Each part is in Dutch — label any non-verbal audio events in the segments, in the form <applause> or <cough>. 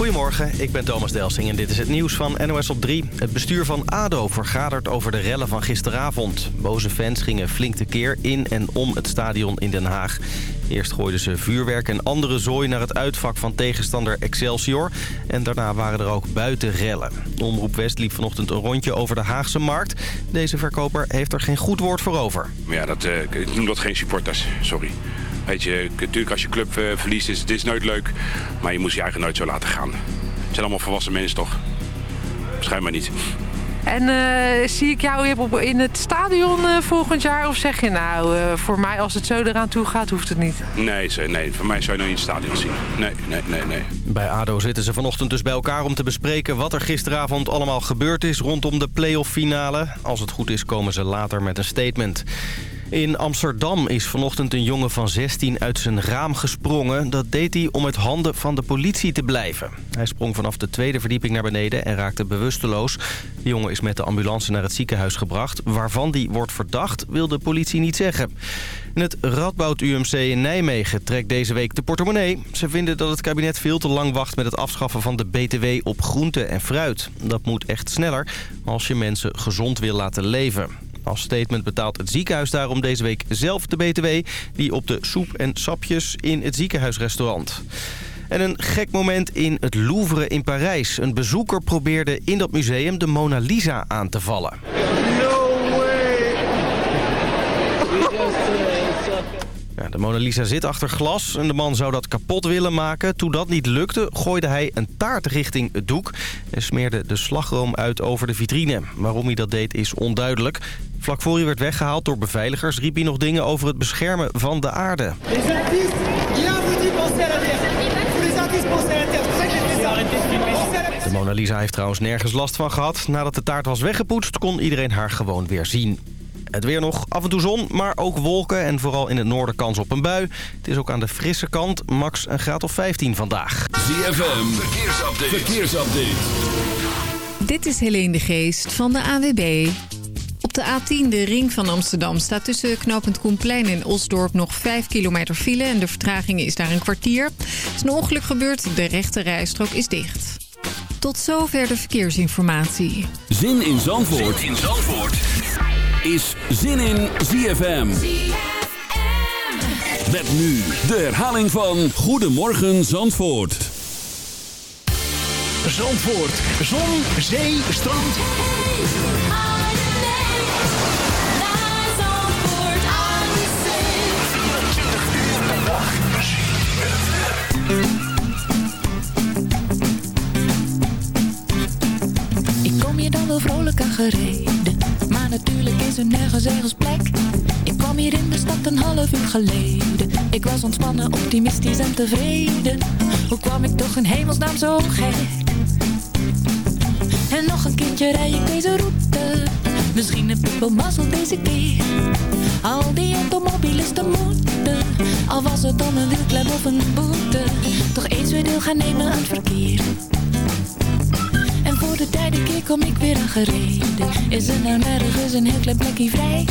Goedemorgen, ik ben Thomas Delsing en dit is het nieuws van NOS op 3. Het bestuur van ADO vergadert over de rellen van gisteravond. Boze fans gingen flink keer in en om het stadion in Den Haag. Eerst gooiden ze vuurwerk en andere zooi naar het uitvak van tegenstander Excelsior. En daarna waren er ook buiten rellen. Omroep West liep vanochtend een rondje over de Haagse markt. Deze verkoper heeft er geen goed woord voor over. Ja, dat, uh, ik noem dat geen supporters, sorry. Weet je, natuurlijk als je club uh, verliest is het is nooit leuk. Maar je moet je eigen nooit zo laten gaan. Het zijn allemaal volwassen mensen toch? Schijnbaar niet. En uh, zie ik jou in het stadion uh, volgend jaar? Of zeg je nou, uh, voor mij als het zo eraan toe gaat, hoeft het niet? Nee, nee voor mij zou je nog niet in het stadion zien. Nee, nee, nee, nee. Bij ADO zitten ze vanochtend dus bij elkaar om te bespreken... wat er gisteravond allemaal gebeurd is rondom de playoff finale. Als het goed is, komen ze later met een statement. In Amsterdam is vanochtend een jongen van 16 uit zijn raam gesprongen. Dat deed hij om met handen van de politie te blijven. Hij sprong vanaf de tweede verdieping naar beneden en raakte bewusteloos. De jongen is met de ambulance naar het ziekenhuis gebracht. Waarvan die wordt verdacht, wil de politie niet zeggen. En het Radboud UMC in Nijmegen trekt deze week de portemonnee. Ze vinden dat het kabinet veel te lang wacht met het afschaffen van de BTW op groente en fruit. Dat moet echt sneller als je mensen gezond wil laten leven. Als statement betaalt het ziekenhuis daarom deze week zelf de BTW... die op de soep en sapjes in het ziekenhuisrestaurant. En een gek moment in het Louvre in Parijs. Een bezoeker probeerde in dat museum de Mona Lisa aan te vallen. De Mona Lisa zit achter glas en de man zou dat kapot willen maken. Toen dat niet lukte, gooide hij een taart richting het doek... en smeerde de slagroom uit over de vitrine. Waarom hij dat deed is onduidelijk. Vlak voor hij werd weggehaald door beveiligers... riep hij nog dingen over het beschermen van de aarde. De Mona Lisa heeft trouwens nergens last van gehad. Nadat de taart was weggepoetst, kon iedereen haar gewoon weer zien. Het weer nog af en toe zon, maar ook wolken en vooral in het noorden kans op een bui. Het is ook aan de frisse kant, max een graad of 15 vandaag. ZFM, verkeersupdate. verkeersupdate. Dit is Helene de Geest van de AWB. Op de A10, de ring van Amsterdam, staat tussen knooppunt Koenplein en Osdorp nog 5 kilometer file. En de vertraging is daar een kwartier. Er is een ongeluk gebeurd, de rechte rijstrook is dicht. Tot zover de verkeersinformatie. Zin in Zandvoort, zin in Zandvoort is zin in ZFM. Met nu de herhaling van Goedemorgen Zandvoort. Zandvoort, zon, zee, strand. Ik kom je dan wel vrolijk aan gereden. Natuurlijk is er nergens ergens plek. Ik kwam hier in de stad een half uur geleden. Ik was ontspannen, optimistisch en tevreden. Hoe kwam ik toch in hemelsnaam zo gek? En nog een kindje rij ik deze route. Misschien heb ik wel mazzel deze keer. Al die automobilisten moeten. Al was het dan een wielklem of een boete. Toch eens weer deel gaan nemen aan het verkeer de derde keer kom ik weer aangereden Is er nou nergens een heel klein plekje vrij?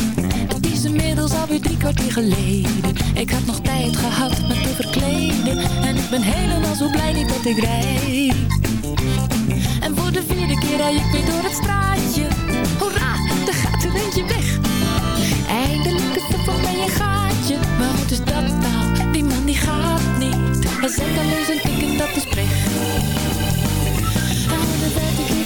Het is inmiddels alweer drie kwartier geleden. Ik had nog tijd gehad met te verkleden. En ik ben helemaal zo blij dat ik rijd En voor de vierde keer rij ik weer door het straatje. Hoera, er gaat er eentje weg. Eindelijk is er voor mij een gaatje. Maar wat is dat nou? Die man die gaat niet. Hij zet alleen zijn ticket, dat is pech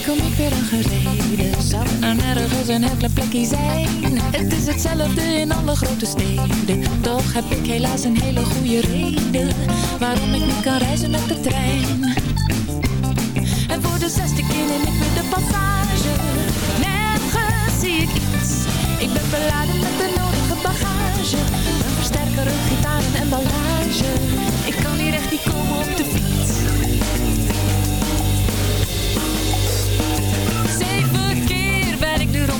kom ik weer aangereden Zou het nou nergens een heel plekje zijn? Het is hetzelfde in alle grote steden. Toch heb ik helaas een hele goede reden Waarom ik niet kan reizen met de trein. En voor de zesde keer neem ik weer de passage. Nergens zie ik iets. Ik ben beladen met de nodige bagage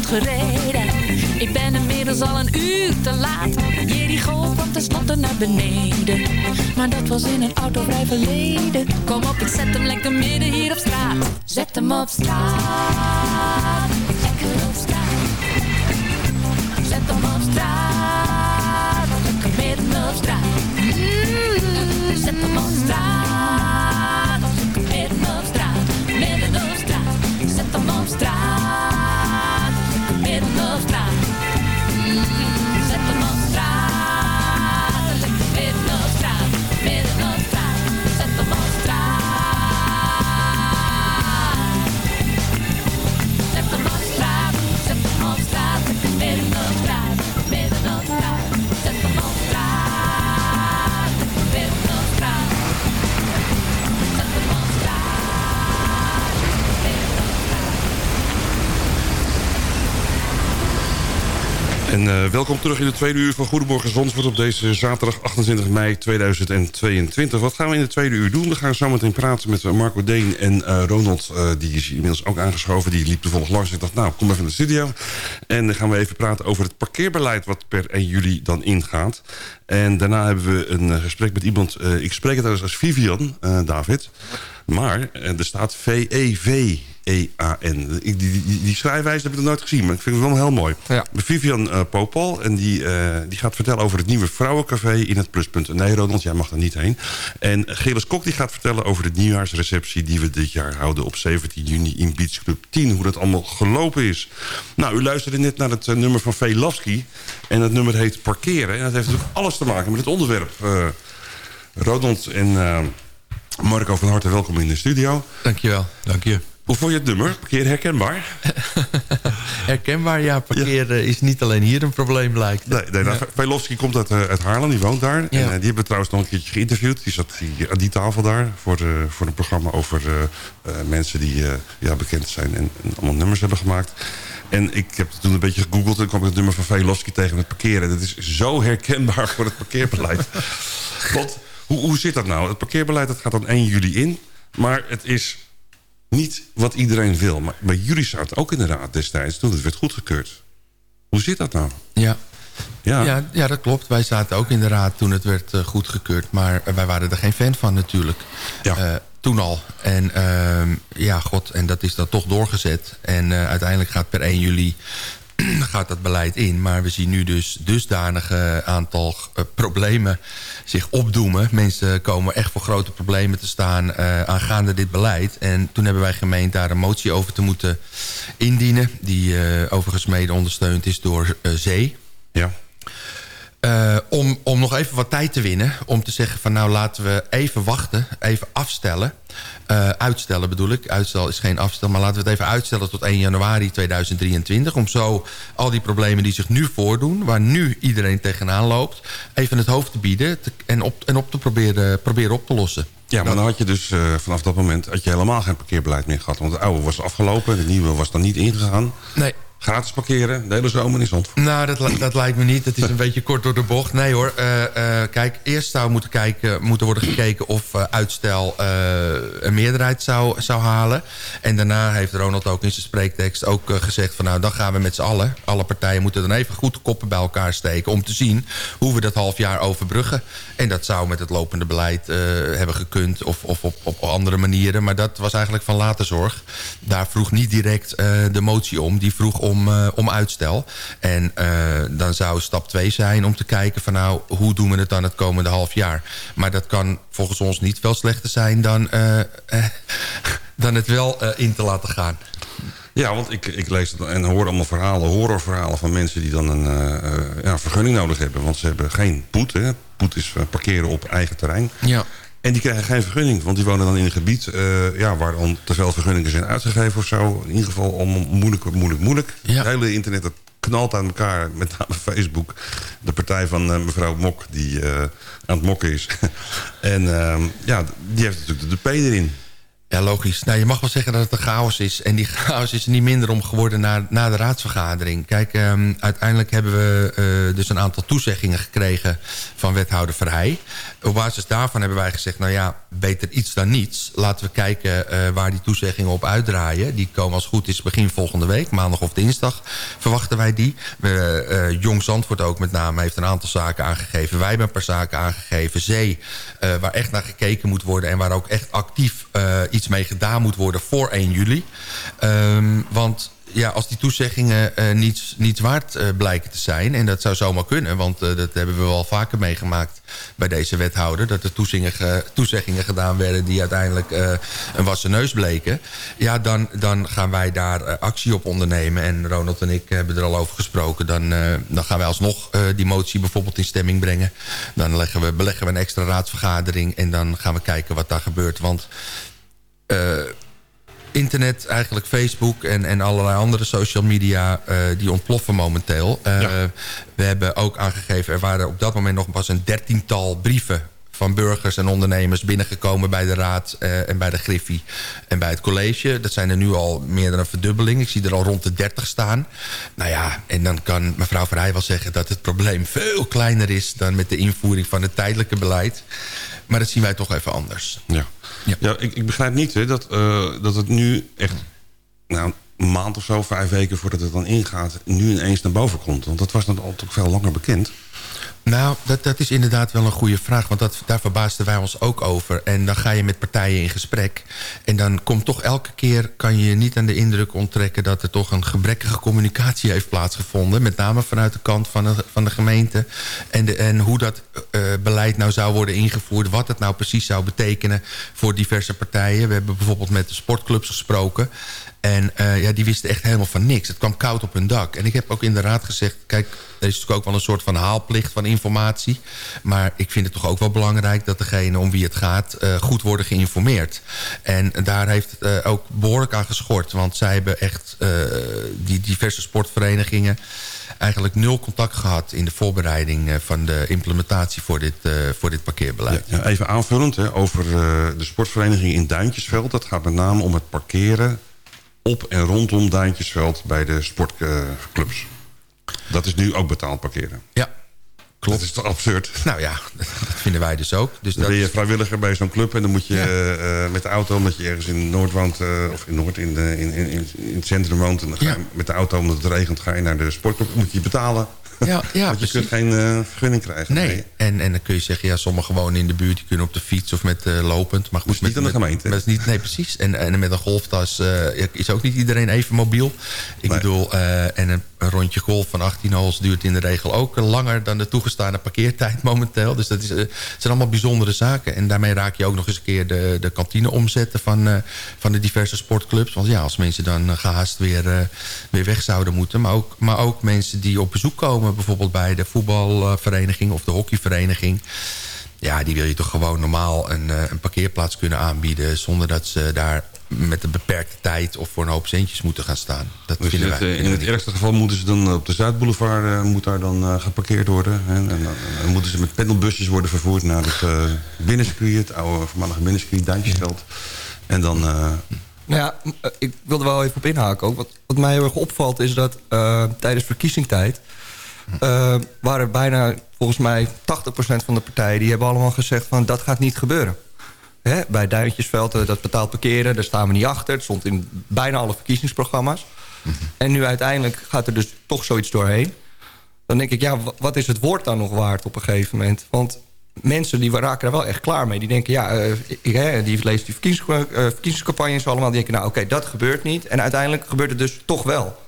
Ik ben inmiddels al een uur te laat. Jericho kwam tenslotte naar beneden. Maar dat was in een autovrij verleden. Kom op, ik zet hem lekker midden hier op straat. Zet hem op straat. Lekker op straat. Zet hem op straat. Lekker midden op straat. Mm, zet hem op straat. En uh, welkom terug in de tweede uur van Goedemorgen Zandvoort... op deze zaterdag 28 mei 2022. Wat gaan we in de tweede uur doen? We gaan zometeen praten met Marco Deen en uh, Ronald. Die is inmiddels ook aangeschoven. Die liep toevallig langs. Ik dacht, nou, kom even in de studio. En dan gaan we even praten over het parkeerbeleid... wat per 1 juli dan ingaat. En daarna hebben we een gesprek met iemand... ik spreek het als Vivian, David... Maar er staat V-E-V... E-A-N. Die, die, die, schrijfwijze heb ik nog nooit gezien, maar ik vind het wel heel mooi. Ja. Vivian uh, Popal, en die, uh, die gaat vertellen over het nieuwe vrouwencafé in het Pluspunt. Nee, Ronald, jij mag er niet heen. En Gelis Kok die gaat vertellen over de nieuwjaarsreceptie... die we dit jaar houden op 17 juni in Beach Club 10. Hoe dat allemaal gelopen is. Nou, u luisterde net naar het uh, nummer van Velavski. En dat nummer heet Parkeren. En dat heeft natuurlijk alles te maken met het onderwerp. Ronald en... Marco, van harte welkom in de studio. Dankjewel. Dank je. Hoe vond je het nummer? Parkeer herkenbaar? <laughs> herkenbaar, ja. Parkeren is niet alleen hier een probleem, lijkt Nee, nee nou, ja. komt uit, uh, uit Haarlem, die woont daar. En, uh, die hebben we trouwens nog een keertje geïnterviewd. Die zat die, aan die tafel daar voor, uh, voor een programma over mensen die ja, bekend zijn en, en, allemaal nummers hebben gemaakt. En ik heb toen een beetje gegoogeld en kwam ik het nummer van Velofsky tegen met parkeren. Dat is zo herkenbaar voor het parkeerbeleid. <laughs> Want hoe, hoe zit dat nou? Het parkeerbeleid dat gaat dan 1 juli in. Maar het is niet wat iedereen wil. Maar bij jullie zaten ook in de raad destijds toen het werd goedgekeurd. Hoe zit dat nou? Ja. Ja. Ja, ja, dat klopt. Wij zaten ook in de raad toen het werd uh, goedgekeurd. Maar wij waren er geen fan van natuurlijk. Ja. Uh, toen al. En uh, ja, god, en dat is dan toch doorgezet. En uh, uiteindelijk gaat per 1 juli <clears throat> gaat dat beleid in. Maar we zien nu dus dusdanige aantal uh, problemen zich opdoemen. Mensen komen echt voor grote problemen te staan uh, aangaande dit beleid. En toen hebben wij gemeend daar een motie over te moeten indienen. Die uh, overigens mede ondersteund is door Zee. Ja. Uh, om, om nog even wat tijd te winnen. Om te zeggen van nou laten we even wachten. Even afstellen. Uh, uitstellen bedoel ik. Uitstel is geen afstel. Maar laten we het even uitstellen tot 1 januari 2023. Om zo al die problemen die zich nu voordoen. Waar nu iedereen tegenaan loopt. Even het hoofd te bieden. Te, en op, en op te proberen, proberen op te lossen. Ja, maar dan had je dus uh, vanaf dat moment had je helemaal geen parkeerbeleid meer gehad. Want het oude was afgelopen. Het nieuwe was dan niet ingegaan. Nee. Gratis parkeren, de hele zomer in Zandvoort. Nou, dat, dat lijkt me niet. Het is een <laughs> beetje kort door de bocht. Nee hoor, uh, uh, kijk, eerst zou moeten, kijken, moeten worden gekeken... of uh, uitstel een meerderheid zou, zou halen. En daarna heeft Ronald ook in zijn spreektekst ook gezegd... van nou, dan gaan we met z'n allen... alle partijen moeten dan even goed de koppen bij elkaar steken... om te zien hoe we dat half jaar overbruggen. En dat zou met het lopende beleid hebben gekund... of, of op, op andere manieren. Maar dat was eigenlijk van later zorg. Daar vroeg niet direct de motie om. Die vroeg om om, uh, om uitstel. En uh, dan zou stap 2 zijn om te kijken van nou, hoe doen we het dan het komende half jaar. Maar dat kan volgens ons niet veel slechter zijn dan, uh, <laughs> dan het wel in te laten gaan. Ja, want ik, ik lees het en hoor allemaal verhalen, horrorverhalen van mensen die dan een ja, vergunning nodig hebben. Want ze hebben geen poet. Hè. Poet is parkeren op eigen terrein. Ja. En die krijgen geen vergunning, want die wonen dan in een gebied... Uh, ja, waar dan te veel vergunningen zijn uitgegeven of zo. In ieder geval om moeilijk, moeilijk, moeilijk. Ja. Het hele internet dat knalt aan elkaar, <laughs> met name Facebook. De partij van uh, mevrouw Mok, die uh, aan het mokken is. <laughs> en ehm, ja, die heeft natuurlijk de P erin. Ja, logisch. Nou, je mag wel zeggen dat het een chaos is. En die chaos is er niet minder om geworden na, na de raadsvergadering. Kijk, um, uiteindelijk hebben we uh, dus een aantal toezeggingen gekregen van wethouder Verheij. Op basis daarvan hebben wij gezegd, nou ja, beter iets dan niets. Laten we kijken uh, waar die toezeggingen op uitdraaien. Die komen als goed is begin volgende week, maandag of dinsdag verwachten wij die. We, uh, Jong Zandvoort ook met name heeft een aantal zaken aangegeven. Wij hebben een paar zaken aangegeven. Zee, waar echt naar gekeken moet worden en waar ook echt actief iets mee gedaan moet worden voor 1 juli. Um, want ja, als die toezeggingen uh, niet, niet waard uh, blijken te zijn... en dat zou zomaar kunnen, want uh, dat hebben we wel vaker meegemaakt... bij deze wethouder, dat er toezeggingen, toezeggingen gedaan werden... die uiteindelijk een wassen neus bleken... ja, dan, dan gaan wij daar actie op ondernemen. En Ronald en ik hebben er al over gesproken. Dan, dan gaan wij alsnog die motie bijvoorbeeld in stemming brengen. Dan leggen we, beleggen we een extra raadsvergadering... en dan gaan we kijken wat daar gebeurt. Want internet, eigenlijk Facebook en, en allerlei andere social media... Uh, die ontploffen momenteel. Uh, ja. We hebben ook aangegeven, er waren op dat moment nog pas een dertiental brieven van burgers en ondernemers binnengekomen bij de Raad eh, en bij de Griffie en bij het college. Dat zijn er nu al meer dan een verdubbeling. Ik zie er al rond de 30 staan. Nou ja, en dan kan mevrouw Verheij wel zeggen dat het probleem veel kleiner is dan met de invoering van het tijdelijke beleid. Maar dat zien wij toch even anders. Ja, Ja. ik, ik begrijp niet hè, dat, eh, dat het nu echt nou, een maand of zo, vijf weken voordat het dan ingaat... nu ineens naar boven komt. Want dat was dan al toch veel langer bekend. Nou, dat, dat is inderdaad wel een goede vraag. Want dat, daar verbaasden wij ons ook over. En dan ga je met partijen in gesprek. En dan komt toch elke keer... kan je niet aan de indruk onttrekken... dat er toch een gebrekkige communicatie heeft plaatsgevonden. Met name vanuit de kant van de, van de gemeente. En, de, en hoe dat eh, beleid nou zou worden ingevoerd. Wat het nou precies zou betekenen voor diverse partijen. We hebben bijvoorbeeld met de sportclubs gesproken. En eh, ja, die wisten echt helemaal van niks. Het kwam koud op hun dak. En ik heb ook in de raad gezegd... kijk, er is natuurlijk ook wel een soort van haalplicht van informatie. Maar ik vind het toch ook wel belangrijk... dat degene om wie het gaat eh, goed worden geïnformeerd. En daar heeft het eh, ook behoorlijk aan geschort. Want zij hebben echt eh, die diverse sportverenigingen... eigenlijk nul contact gehad in de voorbereiding van de implementatie voor dit, voor dit parkeerbeleid. Ja, even aanvullend hè, over de sportvereniging in Duintjesveld. Dat gaat met name om het parkeren op en rondom Duintjesveld... bij de sportclubs. dat is nu ook betaald parkeren. Ja, Klopt. Dat is toch absurd? nou ja, dat vinden wij dus ook. Dus Dan dat ben je vrijwilliger bij zo'n club... en dan moet je eh, met de auto, omdat je ergens in Noord woont... eh, of in Noord, in, de, in, in, in het centrum woont... en dan ga je Ja. met de auto, omdat het regent, ga je naar de sportclub... moet je betalen. Ja, ja, <laughs> Want je precies. kunt geen eh, vergunning krijgen. Nee, en, en dan kun je zeggen, ja, sommigen wonen in de buurt... die kunnen op de fiets of met eh, lopend. Maar goed, is niet met, aan de met- gemeente. met- niet, nee, precies. En, en met een golftas eh, is ook niet iedereen even mobiel. Ik Nee. bedoel, en een, een rondje golf van 18 holes... duurt in de regel ook langer dan de toegestane parkeertijd <laughs> momenteel. Dus dat is, het zijn allemaal bijzondere zaken. En daarmee raak je ook nog eens een keer de, de kantine omzetten... Van, van de diverse sportclubs. Want ja, als mensen dan eh, gehaast weer, weer weg zouden moeten... Maar ook, maar ook mensen die op bezoek komen... bijvoorbeeld bij de voetbalvereniging of de hockeyvereniging... Ja, die wil je toch gewoon normaal een, eh, een parkeerplaats kunnen aanbieden... zonder dat ze daar met een beperkte tijd of voor een hoop centjes moeten gaan staan. Dat Dus in vinden het, wij. eh, in het ergste geval moeten ze dan op de Zuidboulevard eh, moet daar dan eh, geparkeerd worden. hè. En, dan, dan moeten ze met pendelbusjes worden vervoerd naar het uh, binnencircuit, het oude voormalige binnencircuit, Duintjesveld. En dan... eh, Nou ja, eh, ik wilde wel even op inhaken ook. Wat, wat mij heel erg opvalt is dat eh, tijdens verkiezingstijd... eh, waren bijna volgens mij 80% van de partijen... die hebben allemaal gezegd van dat gaat niet gebeuren. Hè? Bij Duintjesveld, eh, dat betaald parkeren, daar staan we niet achter. Het stond in bijna alle verkiezingsprogramma's. En nu uiteindelijk gaat er dus toch zoiets doorheen. Dan denk ik, ja, wa- wat is het woord dan nog waard op een gegeven moment? Want mensen die raken daar wel echt klaar mee. Die denken, ja, eh, ik, die lezen die verkiezings, eh, verkiezingscampagnes allemaal. Die denken, nou oké, dat gebeurt niet. En uiteindelijk gebeurt het dus toch wel.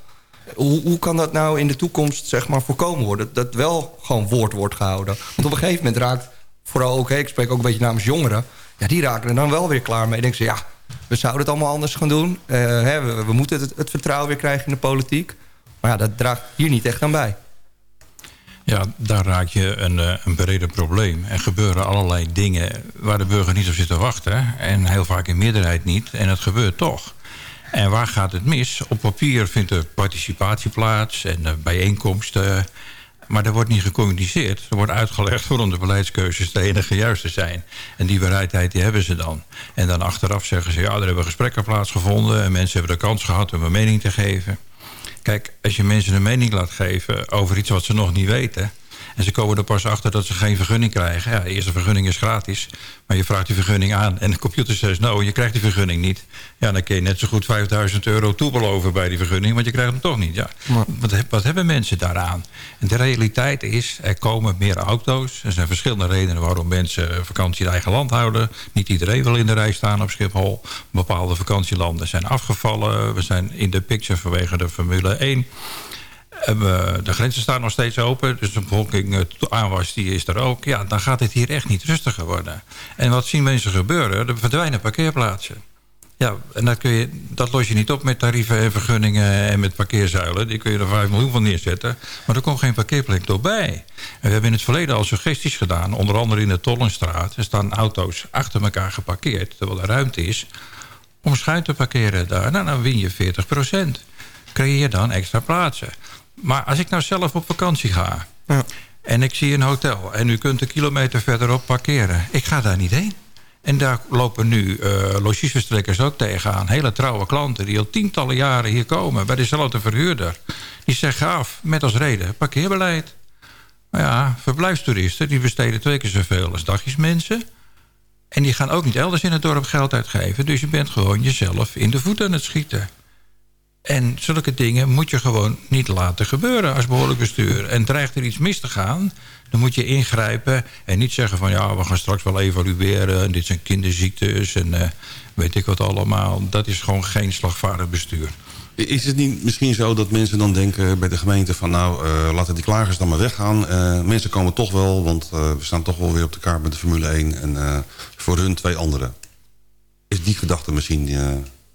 Hoe, hoe kan dat nou in de toekomst zeg maar, voorkomen worden? Dat wel gewoon woord wordt gehouden. Want op een gegeven moment raakt, vooral ook... ik spreek ook een beetje namens jongeren... ja, die raken er dan wel weer klaar mee. Denken ze, ja, we zouden het allemaal anders gaan doen. Eh, hè, we, we moeten het, het vertrouwen weer krijgen in de politiek. Maar ja, dat draagt hier niet echt aan bij. Ja, daar raak je een, eh, een breder probleem. Er gebeuren allerlei dingen waar de burger niet op zit te wachten. En heel vaak in meerderheid niet. En het gebeurt toch. En waar gaat het mis? Op papier vindt er participatie plaats en eh, bijeenkomsten. Maar er wordt niet gecommuniceerd. Er wordt uitgelegd waarom de beleidskeuzes de enige juiste zijn. En die bereidheid die hebben ze dan. En dan achteraf zeggen ze... ja, er hebben gesprekken plaatsgevonden... en mensen hebben de kans gehad om een mening te geven. Kijk, als je mensen een mening laat geven over iets wat ze nog niet weten... en ze komen er pas achter dat ze geen vergunning krijgen... ja, de eerste vergunning is gratis, maar je vraagt die vergunning aan... en de computer zegt, nou, je krijgt die vergunning niet. Ja, dan kun je net zo goed 5000 euro toebeloven bij die vergunning... want je krijgt hem toch niet. Ja. Wat, wat hebben mensen daaraan? En de realiteit is, er komen meer auto's. Er zijn verschillende redenen waarom mensen vakantie in eigen land houden. Niet iedereen wil in de rij staan op Schiphol. Bepaalde vakantielanden zijn afgevallen. We zijn in de picture vanwege de Formule 1... We- de grenzen staan nog steeds open. Dus de bevolking eh, aanwas die is er ook. Ja, dan gaat het hier echt niet rustiger worden. En wat zien mensen gebeuren? Er verdwijnen parkeerplaatsen. Ja, en dat, kun je, dat los je niet op met tarieven en vergunningen en met parkeerzuilen. Die kun je er 5 miljoen van neerzetten. Maar er komt geen parkeerplek doorbij. En we hebben in het verleden al suggesties gedaan. Onder andere in de Tollenstraat. Er staan auto's achter elkaar geparkeerd. Terwijl er ruimte is om schuin te parkeren daar. Nou, dan win je 40% Creëer dan extra plaatsen. Maar als ik nou zelf op vakantie ga... En ik zie een hotel. En u kunt een kilometer verderop parkeren. Ik ga daar niet heen. En daar lopen nu uh, logiesverstrekkers ook tegenaan. Hele trouwe klanten die al tientallen jaren hier komen... bij dezelfde verhuurder. Die zeggen af, met als reden, parkeerbeleid. Maar ja, verblijfstoeristen die besteden twee keer zoveel als dagjesmensen. En die gaan ook niet elders in het dorp geld uitgeven. Dus je bent gewoon jezelf in de voet aan het schieten. En zulke dingen moet je gewoon niet laten gebeuren als behoorlijk bestuur. En dreigt er iets mis te gaan, dan moet je ingrijpen... en niet zeggen van ja, we gaan straks wel evalueren... en dit zijn kinderziektes en uh, weet ik wat allemaal. Dat is gewoon geen slagvaardig bestuur. Is het niet misschien zo dat mensen dan denken bij de gemeente van... nou, uh, laten die klagers dan maar weggaan. Uh, mensen komen toch wel, want we staan toch wel weer op de kaart met de Formule 1... en voor hun twee anderen. Is die gedachte misschien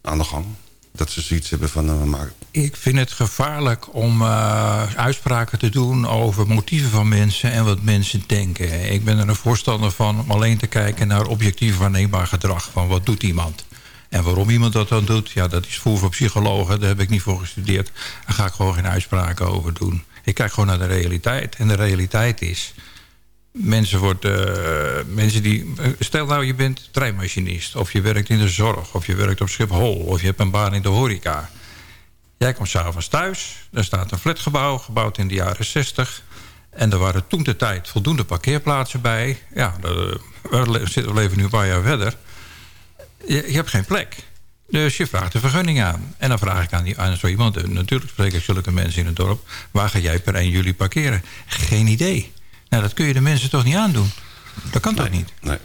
aan de gang? Dat ze zoiets hebben van... Uh, maar... Ik vind het gevaarlijk om uh, uitspraken te doen over motieven van mensen... en wat mensen denken. Ik ben er een voorstander van om alleen te kijken naar objectief waarneembaar gedrag. Van wat doet iemand? En waarom iemand dat dan doet, ja, dat is voor voor psychologen. Daar heb ik niet voor gestudeerd. Daar ga ik gewoon geen uitspraken over doen. Ik kijk gewoon naar de realiteit. En de realiteit is mensen, wordt, uh, mensen die... Stel nou, je bent treinmachinist. Of je werkt in de zorg. Of je werkt op Schiphol. Of je hebt een baan in de horeca. Jij komt s'avonds thuis. Er staat een flatgebouw, gebouwd in de jaren 60. En er waren toen de tijd voldoende parkeerplaatsen bij. Ja, we leven nu een paar jaar verder. Je, hebt geen plek. Dus je vraagt de vergunning aan. En dan vraag ik aan, die, aan zo iemand... Natuurlijk spreek ik zulke mensen in het dorp... waar ga jij per 1 juli parkeren? Geen idee. Nou, dat kun je de mensen toch niet aandoen? Dat kan toch niet? Nee.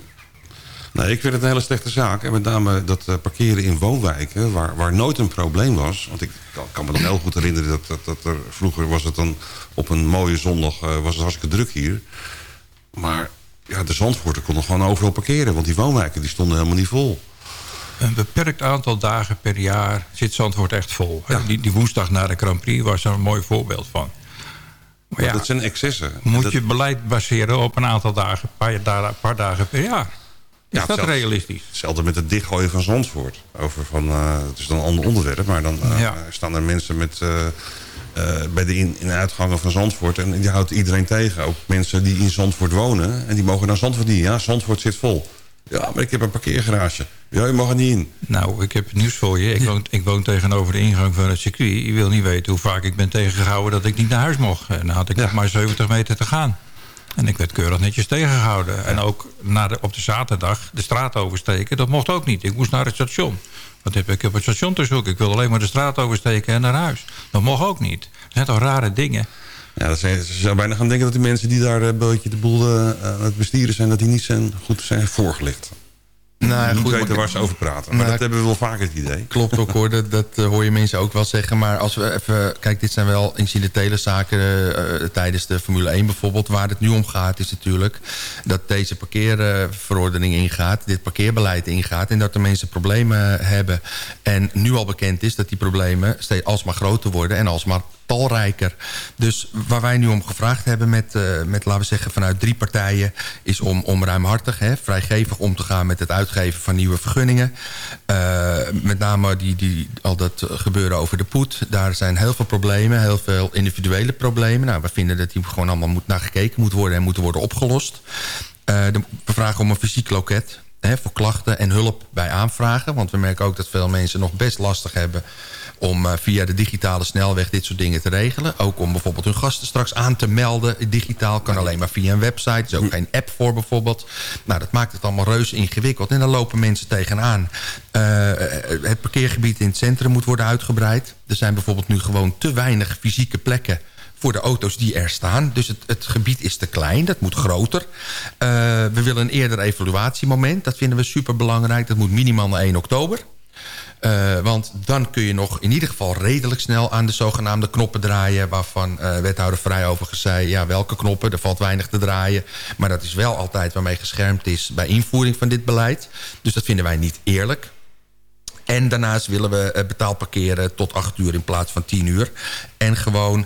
Nee, ik vind het een hele slechte zaak. En met name dat uh, parkeren in woonwijken, waar, waar nooit een probleem was. Want ik kan me dan heel goed herinneren dat, dat, dat er vroeger was het dan op een mooie zondag uh, was het hartstikke druk hier. Maar ja, de Zandvoorten konden gewoon overal parkeren. Want die woonwijken die stonden helemaal niet vol. Een beperkt aantal dagen per jaar zit Zandvoort echt vol. Ja. Die, die woensdag na de Grand Prix was er een mooi voorbeeld van. Maar ja, dat zijn excessen. Moet je beleid baseren op een aantal dagen, een paar, paar dagen per jaar. Is ja, dat realistisch? Hetzelfde met het dichtgooien van Zandvoort. Over van, uh, het is dan een ander onderwerp, maar dan uh, ja. staan er mensen met, uh, bij de in- en uitgangen van Zandvoort. En die houdt iedereen tegen. Ook mensen die in Zandvoort wonen. En die mogen naar Zandvoort niet. Ja, Zandvoort zit vol. Ja, maar ik heb een parkeergarage. Ja, je mag er niet in. Nou, ik heb nieuws voor je. Ik woon, ik woon tegenover de ingang van het circuit. Je wil niet weten hoe vaak ik ben tegengehouden dat ik niet naar huis mocht. En dan had ik nog maar 70 meter te gaan. En ik werd keurig netjes tegengehouden. En ook naar de, op de zaterdag de straat oversteken. Dat mocht ook niet. Ik moest naar het station. Wat heb ik op het station te zoeken? Ik wilde alleen maar de straat oversteken en naar huis. Dat mocht ook niet. Dat zijn toch rare dingen. Ja, dat zijn, ze zou bijna gaan denken dat die mensen die daar een beetje de boel uh, aan het besturen zijn... dat die niet zijn, goed zijn voorgelicht. Nou, niet goed, weten waar ze over praten. Maar nou, dat hebben we wel vaker het idee. Klopt ook hoor, dat, dat uh, hoor je mensen ook wel zeggen. Maar als we even... Kijk, dit zijn wel incidentele zaken uh, tijdens de Formule 1 bijvoorbeeld. Waar het nu om gaat is natuurlijk dat deze parkeerverordening ingaat. Dit parkeerbeleid ingaat. En dat de mensen problemen hebben. En nu al bekend is dat die problemen steeds alsmaar groter worden. En alsmaar talrijker. Dus waar wij nu om gevraagd hebben met, uh, met laten we zeggen, vanuit drie partijen... is om, om ruimhartig, hè, vrijgevig om te gaan met het uitgeven van nieuwe vergunningen. Uh, met name die, die, al dat gebeuren over de poet. Daar zijn heel veel problemen, heel veel individuele problemen. Nou, we vinden dat die gewoon allemaal moet naar gekeken moet worden... en moeten worden opgelost. Uh, de, we vragen om een fysiek loket... Hè, voor klachten en hulp bij aanvragen. Want we merken ook dat veel mensen nog best lastig hebben om uh, via de digitale snelweg dit soort dingen te regelen. Ook om bijvoorbeeld hun gasten straks aan te melden. Digitaal kan alleen maar via een website. Er is ook geen app voor bijvoorbeeld. Nou, dat maakt het allemaal reuze ingewikkeld. En dan lopen mensen tegenaan. Uh, het parkeergebied in het centrum moet worden uitgebreid. Er zijn bijvoorbeeld nu gewoon te weinig fysieke plekken voor de auto's die er staan. Dus het, het gebied is te klein, dat moet groter. Uh, we willen een eerder evaluatiemoment. Dat vinden we superbelangrijk. Dat moet minimaal na 1 oktober. Uh, want dan kun je nog in ieder geval redelijk snel aan de zogenaamde knoppen draaien... waarvan uh, wethouder Vrij overigens zei... ja, welke knoppen, er valt weinig te draaien. Maar dat is wel altijd waarmee geschermd is bij invoering van dit beleid. Dus dat vinden wij niet eerlijk. En daarnaast willen we uh, betaald parkeren tot 8 uur in plaats van 10 uur. En gewoon,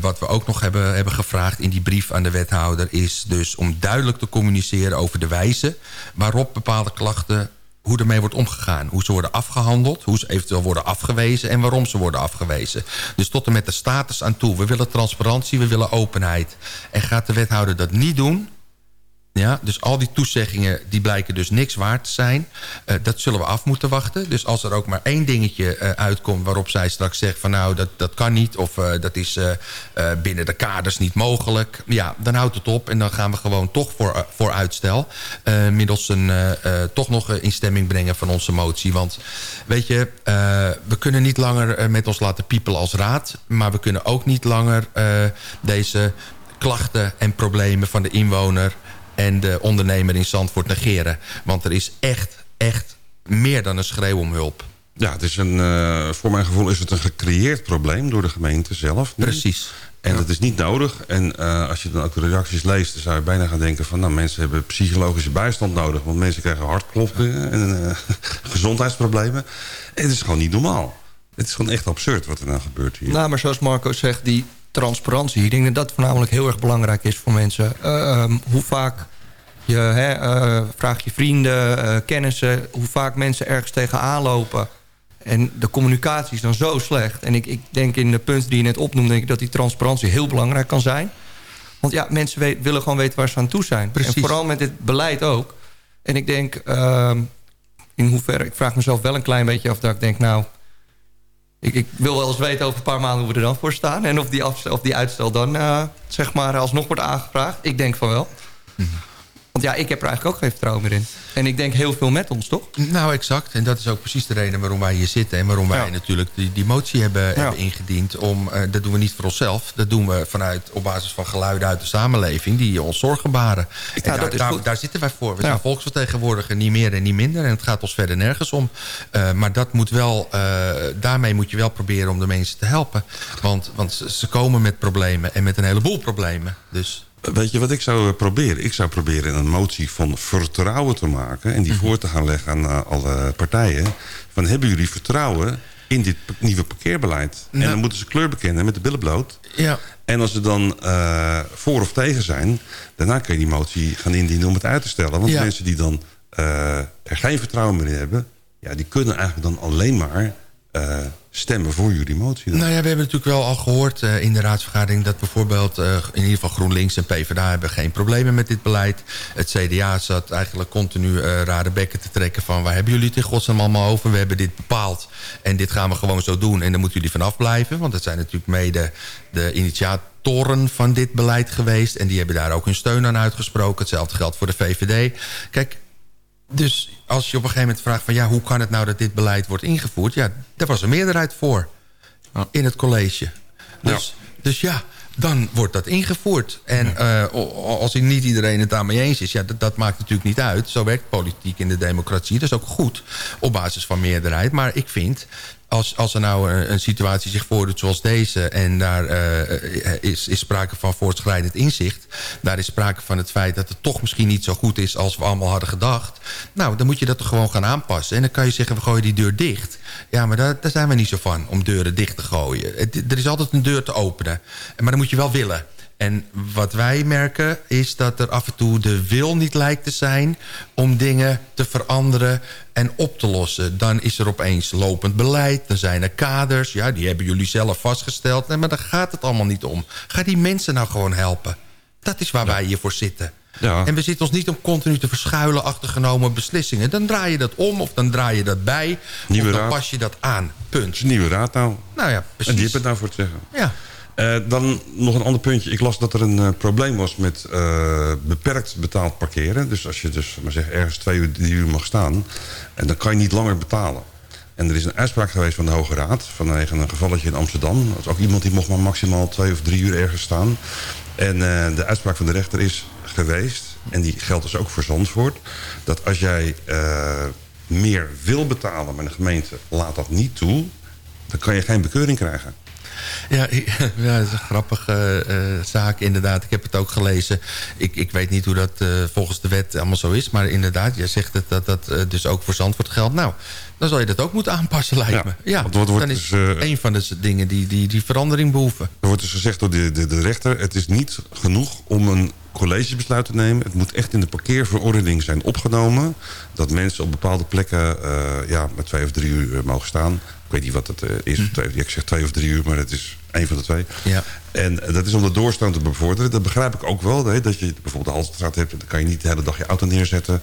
wat we ook nog hebben, hebben gevraagd in die brief aan de wethouder... is dus om duidelijk te communiceren over de wijze... waarop bepaalde klachten hoe ermee wordt omgegaan. Hoe ze worden afgehandeld, hoe ze eventueel worden afgewezen... en waarom ze worden afgewezen. Dus tot en met de status aan toe. We willen transparantie, we willen openheid. En gaat de wethouder dat niet doen... Ja, dus al die toezeggingen die blijken dus niks waard te zijn. Uh, dat zullen we af moeten wachten. Dus als er ook maar één dingetje uh, uitkomt waarop zij straks zegt... van nou, dat, dat kan niet of uh, dat is binnen de kaders niet mogelijk... ja, dan houdt het op en dan gaan we gewoon toch voor, voor uitstel... middels een toch nog in stemming brengen van onze motie. Want weet je, we kunnen niet langer met ons laten piepelen als raad... maar we kunnen ook niet langer deze klachten en problemen van de inwoner en de ondernemer in Zandvoort negeren. Want er is echt, echt meer dan een schreeuw om hulp. Ja, het is een, uh, voor mijn gevoel is het een gecreëerd probleem door de gemeente zelf. Precies. En ja. dat is niet nodig. En uh, als je dan ook de reacties leest... dan zou je bijna gaan denken van... nou, mensen hebben psychologische bijstand nodig. Want mensen krijgen hartkloppen en uh, <laughs> gezondheidsproblemen. En het is gewoon niet normaal. Het is gewoon echt absurd wat er nou gebeurt hier. Nou, maar zoals Marco zegt, die transparantie. Ik denk dat dat voornamelijk heel erg belangrijk is voor mensen. Uh, um, hoe vaak je hè, uh, vraagt je vrienden, uh, kennissen... hoe vaak mensen ergens tegenaan lopen. En de communicatie is dan zo slecht. En ik, ik denk in de punten die je net opnoemde... Denk ik dat die transparantie heel belangrijk kan zijn. Want ja, mensen weet, willen gewoon weten waar ze aan toe zijn. Precies. En vooral met dit beleid ook. En ik denk, ehm, in hoeverre... ik vraag mezelf wel een klein beetje af dat ik denk... nou, ik, wil wel eens weten over een paar maanden hoe we er dan voor staan. En of die, afstel, of die uitstel dan uh, zeg maar alsnog wordt aangevraagd. Ik denk van wel. -hmm. Want ja, ik heb er eigenlijk ook geen vertrouwen meer in. En ik denk heel veel met ons, toch? Nou, exact. En dat is ook precies de reden waarom wij hier zitten. En waarom wij ja. natuurlijk die, die motie hebben, ja. hebben ingediend. Om, uh, dat doen we niet voor onszelf. Dat doen we vanuit op basis van geluiden uit de samenleving... die ons zorgen baren. Ja, en daar, daar, daar, zitten wij voor. We zijn volksvertegenwoordiger, niet meer en niet minder. En het gaat ons verder nergens om. Uh, maar dat moet wel, uh, daarmee moet je wel proberen om de mensen te helpen. Want, want ze komen met problemen en met een heleboel problemen. Dus... Weet je wat ik zou proberen? Ik zou proberen een motie van vertrouwen te maken... en die mm -hmm. voor te gaan leggen aan uh, alle partijen. Van hebben jullie vertrouwen in dit nieuwe parkeerbeleid? Nou. En dan moeten ze kleur bekennen met de billen bloot. Ja. En als ze dan uh, voor of tegen zijn... daarna kun je die motie gaan indienen om het uit te stellen. Want ja. mensen die dan uh, er geen vertrouwen meer in hebben... Ja, die kunnen eigenlijk dan alleen maar... Uh, stemmen voor jullie motie? Dan? Nou ja, we hebben natuurlijk wel al gehoord uh, in de raadsvergadering... dat bijvoorbeeld uh, in ieder geval GroenLinks en PvdA hebben geen problemen met dit beleid. Het CDA zat eigenlijk continu rare bekken te trekken van... waar hebben jullie het in godsnaam allemaal over? We hebben dit bepaald en dit gaan we gewoon zo doen... en dan moeten jullie vanaf blijven. Want dat zijn natuurlijk mede de initiatoren van dit beleid geweest... en die hebben daar ook hun steun aan uitgesproken. Hetzelfde geldt voor de VVD. Kijk, dus als je op een gegeven moment vraagt van... ja, hoe kan het nou dat dit beleid wordt ingevoerd? Ja, daar was een meerderheid voor in het college. Dus ja. dus ja, dan wordt dat ingevoerd. En uh, als niet iedereen het daarmee eens is... ja, dat, dat, maakt natuurlijk niet uit. Zo werkt politiek in de democratie. Dat is ook goed op basis van meerderheid. Maar ik vind als, als er nou een, een, situatie zich voordoet zoals deze... en daar uh, is, is sprake van voortschrijdend inzicht... daar is sprake van het feit dat het toch misschien niet zo goed is... als we allemaal hadden gedacht... nou, dan moet je dat toch gewoon gaan aanpassen. En dan kan je zeggen, we gooien die deur dicht. Ja, maar daar, zijn we niet zo van, om deuren dicht te gooien. Er is altijd een deur te openen. Maar dan moet je wel willen. En wat wij merken is dat er af en toe de wil niet lijkt te zijn... om dingen te veranderen en op te lossen. Dan is er opeens lopend beleid, dan zijn er kaders. Ja, die hebben jullie zelf vastgesteld. Nee, maar daar gaat het allemaal niet om. Ga die mensen nou gewoon helpen. Dat is waar ja. wij hiervoor zitten. Ja. En we zitten ons niet om continu te verschuilen achter genomen beslissingen. Dan draai je dat om of dan draai je dat bij. Nieuwe of dan raad. pas je dat aan. Punt. Nieuwe raad nou. Nou ja, precies. En die hebben het nou voor te zeggen. Ja. Uh, dan nog een ander puntje. Ik las dat er een uh, probleem was met uh, beperkt betaald parkeren. Dus als je dus maar zeg, ergens twee uur, drie uur mag staan... en dan kan je niet langer betalen. En er is een uitspraak geweest van de Hoge Raad... vanwege een gevalletje in Amsterdam. Dat ook iemand die mocht maar maximaal twee of drie uur ergens staan. En de uitspraak van de rechter is geweest... en die geldt dus ook voor Zandvoort... dat als jij meer wil betalen, maar de gemeente laat dat niet toe... dan kan je geen bekeuring krijgen. Ja, <laughs> ja, dat is een grappige uh, zaak inderdaad. Ik heb het ook gelezen. Ik, ik weet niet hoe dat uh, volgens de wet allemaal zo is. Maar inderdaad, jij zegt het, dat dat uh, dus ook voor Zandvoort geldt. Nou, dan zal je dat ook moeten aanpassen, lijkt ja, me. Ja, wat wordt dan is dus, een van de dingen die, die, die verandering behoeven. Er wordt dus gezegd door de, de, de rechter... het is niet genoeg om een collegebesluit te nemen. Het moet echt in de parkeerverordening zijn opgenomen... dat mensen op bepaalde plekken eh, ja, met twee of drie uur mogen staan. Ik weet niet wat het is. Of twee, ik zeg twee of drie uur, maar het is één van de twee. Ja. En dat is om de doorstand te bevorderen. Dat begrijp ik ook wel. Hè, dat je bijvoorbeeld de Haltestraat hebt... dan kan je niet de hele dag je auto neerzetten...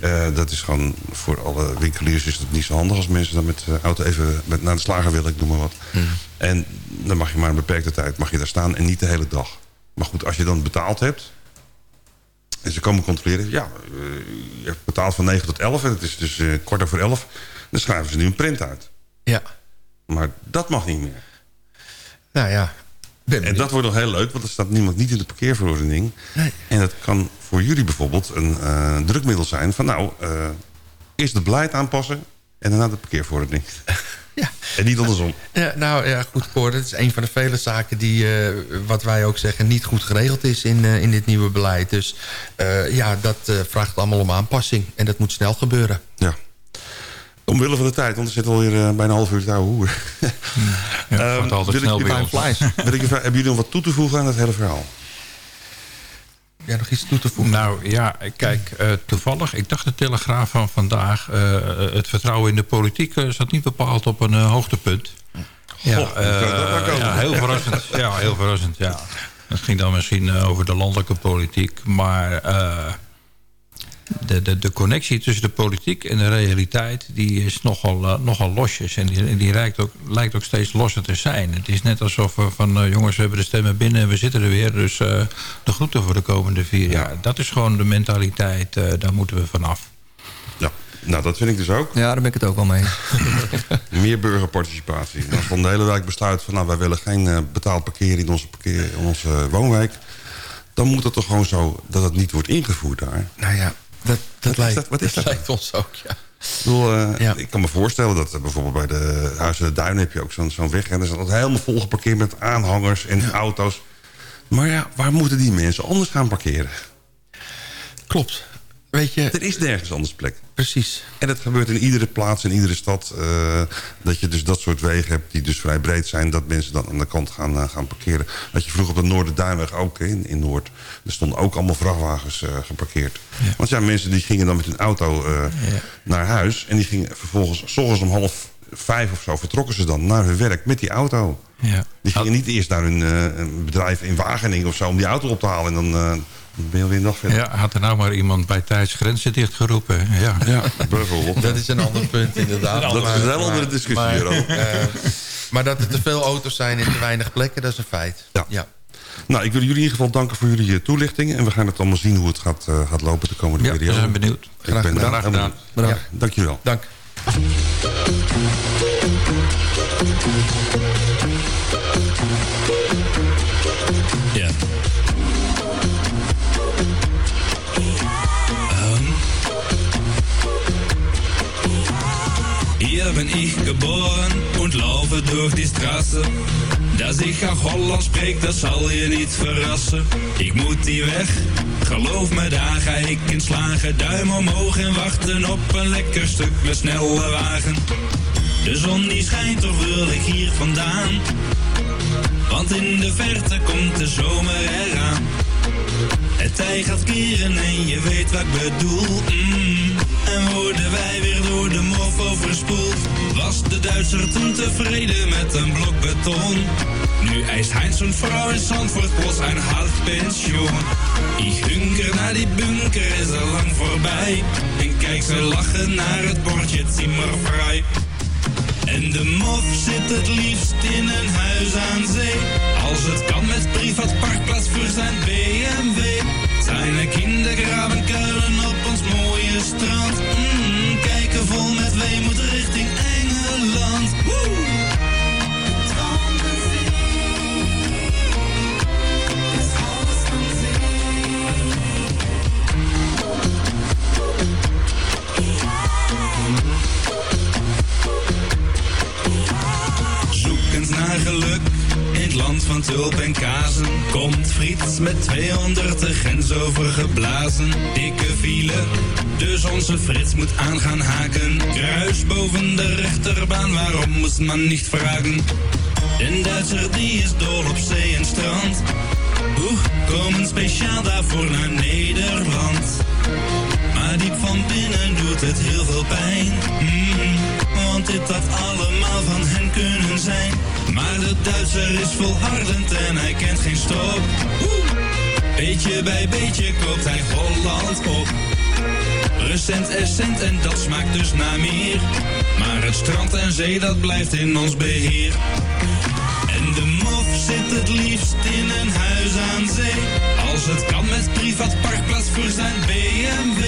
Uh, dat is gewoon voor alle winkeliers is het niet zo handig als mensen dan met de auto even met, naar de slager willen, ik noem maar wat. Hmm. En dan mag je maar een beperkte tijd mag je daar staan en niet de hele dag. Maar goed, als je dan betaald hebt en ze komen controleren, ja, uh, je hebt betaald van 9 tot 11 en het is dus kwart over 11, dan schrijven ze nu een print uit. Ja. Maar dat mag niet meer. Nou ja, en dat wordt nog heel leuk, want er staat niemand niet in de parkeerverordening. Nee. En dat kan voor jullie bijvoorbeeld een uh, drukmiddel zijn van nou, uh, eerst het beleid aanpassen en daarna de parkeerverordening. <laughs> Ja. En niet andersom. Ja, nou ja, goed Cor, dat is een van de vele zaken die, uh, wat wij ook zeggen, niet goed geregeld is in, in dit nieuwe beleid. Dus ja, dat vraagt allemaal om aanpassing en dat moet snel gebeuren. Ja. Omwille van de tijd, want er zit alweer uh, bijna een half uur te hoer. <laughs> Ja, um, altijd snel bij ons. Wil ik hebben jullie nog wat toe te voegen aan het hele verhaal? Ja, nog iets toe te voegen? Nou ja, kijk, uh, toevallig, ik dacht de Telegraaf van vandaag... Uh, het vertrouwen in de politiek zat niet bepaald op een hoogtepunt. Ja, Goh, ja, heel verrassend. Ja, heel verrassend, ja. Het ging dan misschien over de landelijke politiek, maar de, de, de connectie tussen de politiek en de realiteit... die is nogal, uh, nogal losjes. En die, die lijkt, ook, lijkt ook steeds losser te zijn. Het is net alsof we van... Uh, jongens, we hebben de stemmen binnen en we zitten er weer. Dus uh, de groeten voor de komende vier jaar. Dat is gewoon de mentaliteit. daar moeten we vanaf. Ja, nou dat vind ik dus ook. Ja, daar ben ik het ook wel mee. <laughs> Meer burgerparticipatie. Als van de hele wijk besluit van... nou, wij willen geen betaald parkeren in onze, parkeer, in onze woonwijk... dan moet het toch gewoon zo dat het niet wordt ingevoerd daar. Nou ja, dat, dat, lijkt, dat, wat is dat dat? lijkt ons ook, ja. Ik, bedoel, uh, ja. ik kan me voorstellen dat uh, bijvoorbeeld bij de Huizen de Duin heb je ook zo'n zo'n weg. En er altijd helemaal vol geparkeerd met aanhangers en ja. auto's. Maar ja, waar moeten die mensen anders gaan parkeren? Klopt. Weet je, er is nergens anders plek. Precies. En dat gebeurt in iedere plaats, in iedere stad. Uh, dat je dus dat soort wegen hebt die dus vrij breed zijn. Dat mensen dan aan de kant gaan, uh, gaan parkeren. Dat je vroeg op de Noorderduinweg ook in, in Noord. Er stonden ook allemaal vrachtwagens uh, geparkeerd. Ja. Want ja, mensen die gingen dan met hun auto ja. naar huis. En die gingen vervolgens, s ochtends om half vijf of zo, vertrokken ze dan naar hun werk met die auto. Ja. Die gingen niet eerst naar hun bedrijf in Wageningen of zo om die auto op te halen. En dan dan ben je alweer nog verder. Ja, had er nou maar iemand bij tijdsgrenzen dichtgeroepen. Ja, ja bijvoorbeeld. Dat is een ander punt inderdaad. dat maar, is een hele andere discussie maar, hierover. Uh, maar dat er te veel auto's zijn in te weinig plekken, dat is een feit. Ja. ja. Nou, ik wil jullie in ieder geval danken voor jullie toelichting. En we gaan het allemaal zien hoe het gaat, uh, gaat lopen de komende ja, periode. we zijn benieuwd. Ik ben Graag gedaan. Bedankt. Ja, dank je wel. Bin ich geboren und laufe durch die Straße. Dass ich auch Holland spreek, dat zal je niet verrassen. Ik moet die weg, geloof me, daar ga ik in slagen. Duim omhoog en wachten op een lekker stuk met snelle wagen. De zon die schijnt, toch wil ik hier vandaan. Want in de verte komt de zomer eraan. Het tij gaat keren en je weet wat ik bedoel. Mm. En worden wij weer door de Was de Duitser toen tevreden met een blok beton? Nu eist Heinz und Frau in Zandvoort plots een half pensioen. Ik hunker naar die bunker, is al lang voorbij. En kijk ze lachen naar het bordje Zimmervrij. En de mof zit het liefst in een huis aan zee. Als het kan met privaat parkplaats voor zijn BMW. Zijn kindergraven kuilen op ons mooie strand. Vol met weemoed richting Engeland. Woe! Zoekend naar geluk in het land van tulp en kazen. Komt Frits met 200 de grens overgeblazen. Dikke file, dus onze Frits moet aan gaan haken. Kruis boven de rechterbaan, waarom moest man niet vragen? Den Duitser die is dol op zee en strand. Oeh, komen speciaal daarvoor naar Nederland. Maar diep van binnen doet het heel veel pijn. Mm, want dit had allemaal van hen kunnen zijn. Maar de Duitser is volhardend en hij kent geen stop. Oeh. Beetje bij beetje koopt hij Holland op. Recent essent en dat smaakt dus naar meer. Maar het strand en zee dat blijft in ons beheer. En de mof zit het liefst in een huis aan zee. Als het kan met privaat parkplaats voor zijn BMW.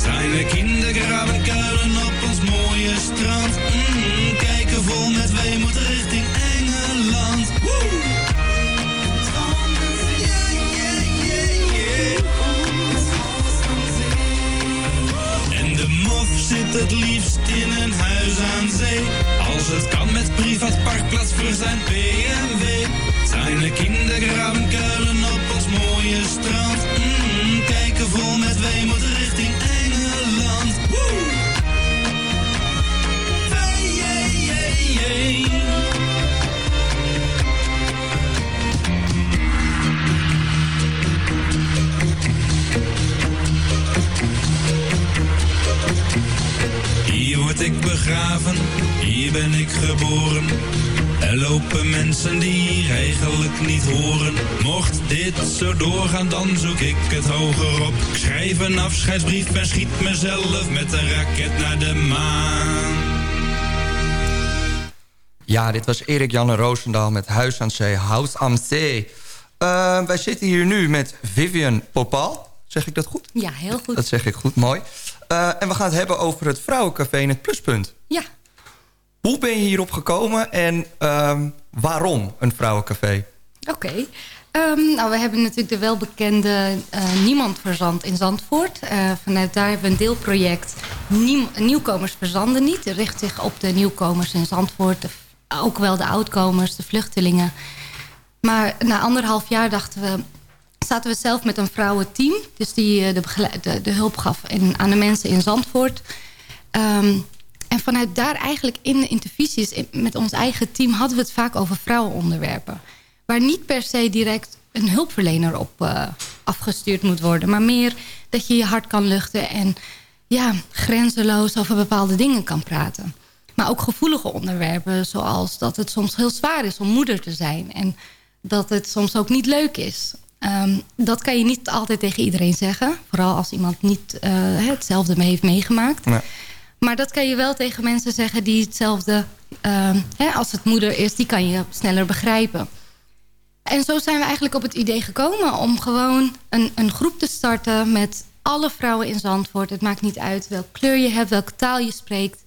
Zijn kindergraven kuilen op ons mooie strand. Mm, kijken vol met weemoed richting Engeland. Woe! Zit het liefst in een huis aan zee. Als het kan met privaat parkplaats voor zijn BMW. Zijn kindergraven kuilen op ons mooie strand. Mm, kijken vol met weemoed richting Engeland. Woe! Hey, hey, hey, word ik begraven, hier ben ik geboren. Er lopen mensen die hier eigenlijk niet horen. Mocht dit zo doorgaan, dan zoek ik het hoger op. Ik schrijf een afscheidsbrief en schiet mezelf met een raket naar de maan. Ja, dit was Erik Janne Roosendaal met Huis aan Zee, Hout aan Zee. Eh, wij zitten hier nu met Vivian Popal. Zeg ik dat goed? Ja, heel goed. Dat zeg ik goed, mooi. Eh, en we gaan het hebben over het Vrouwencafé in het Pluspunt. Ja. Hoe ben je hierop gekomen en ehm, waarom een Vrouwencafé? Oké. Ehm, nou, we hebben natuurlijk de welbekende eh, Niemand Verzand in Zandvoort. Eh, vanuit daar hebben we een deelproject Niem Nieuwkomers Verzanden Niet. Dat richt zich op de nieuwkomers in Zandvoort. de- ook wel de oudkomers, de vluchtelingen. Maar na anderhalf jaar dachten we... zaten we zelf met een vrouwenteam. Dus die eh, de, de, hulp gaf aan de mensen in Zandvoort. Ehm, en vanuit daar eigenlijk in de intervisies in- met ons eigen team... hadden we het vaak over vrouwenonderwerpen. Waar niet per se direct een hulpverlener op eh, afgestuurd moet worden. Maar meer dat je je hart kan luchten en ja, grenzeloos over bepaalde dingen kan praten. Maar ook gevoelige onderwerpen, zoals dat het soms heel zwaar is om moeder te zijn. En dat het soms ook niet leuk is. Ehm, dat kan je niet altijd tegen iedereen zeggen. Vooral als iemand niet eh, hetzelfde mee heeft meegemaakt. Maar dat kan je wel tegen mensen zeggen die hetzelfde... ehm, hè, als het moeder is, die kan je sneller begrijpen. En zo zijn we eigenlijk op het idee gekomen... om gewoon een, een groep te starten met alle vrouwen in Zandvoort. Het maakt niet uit welke kleur je hebt, welke taal je spreekt.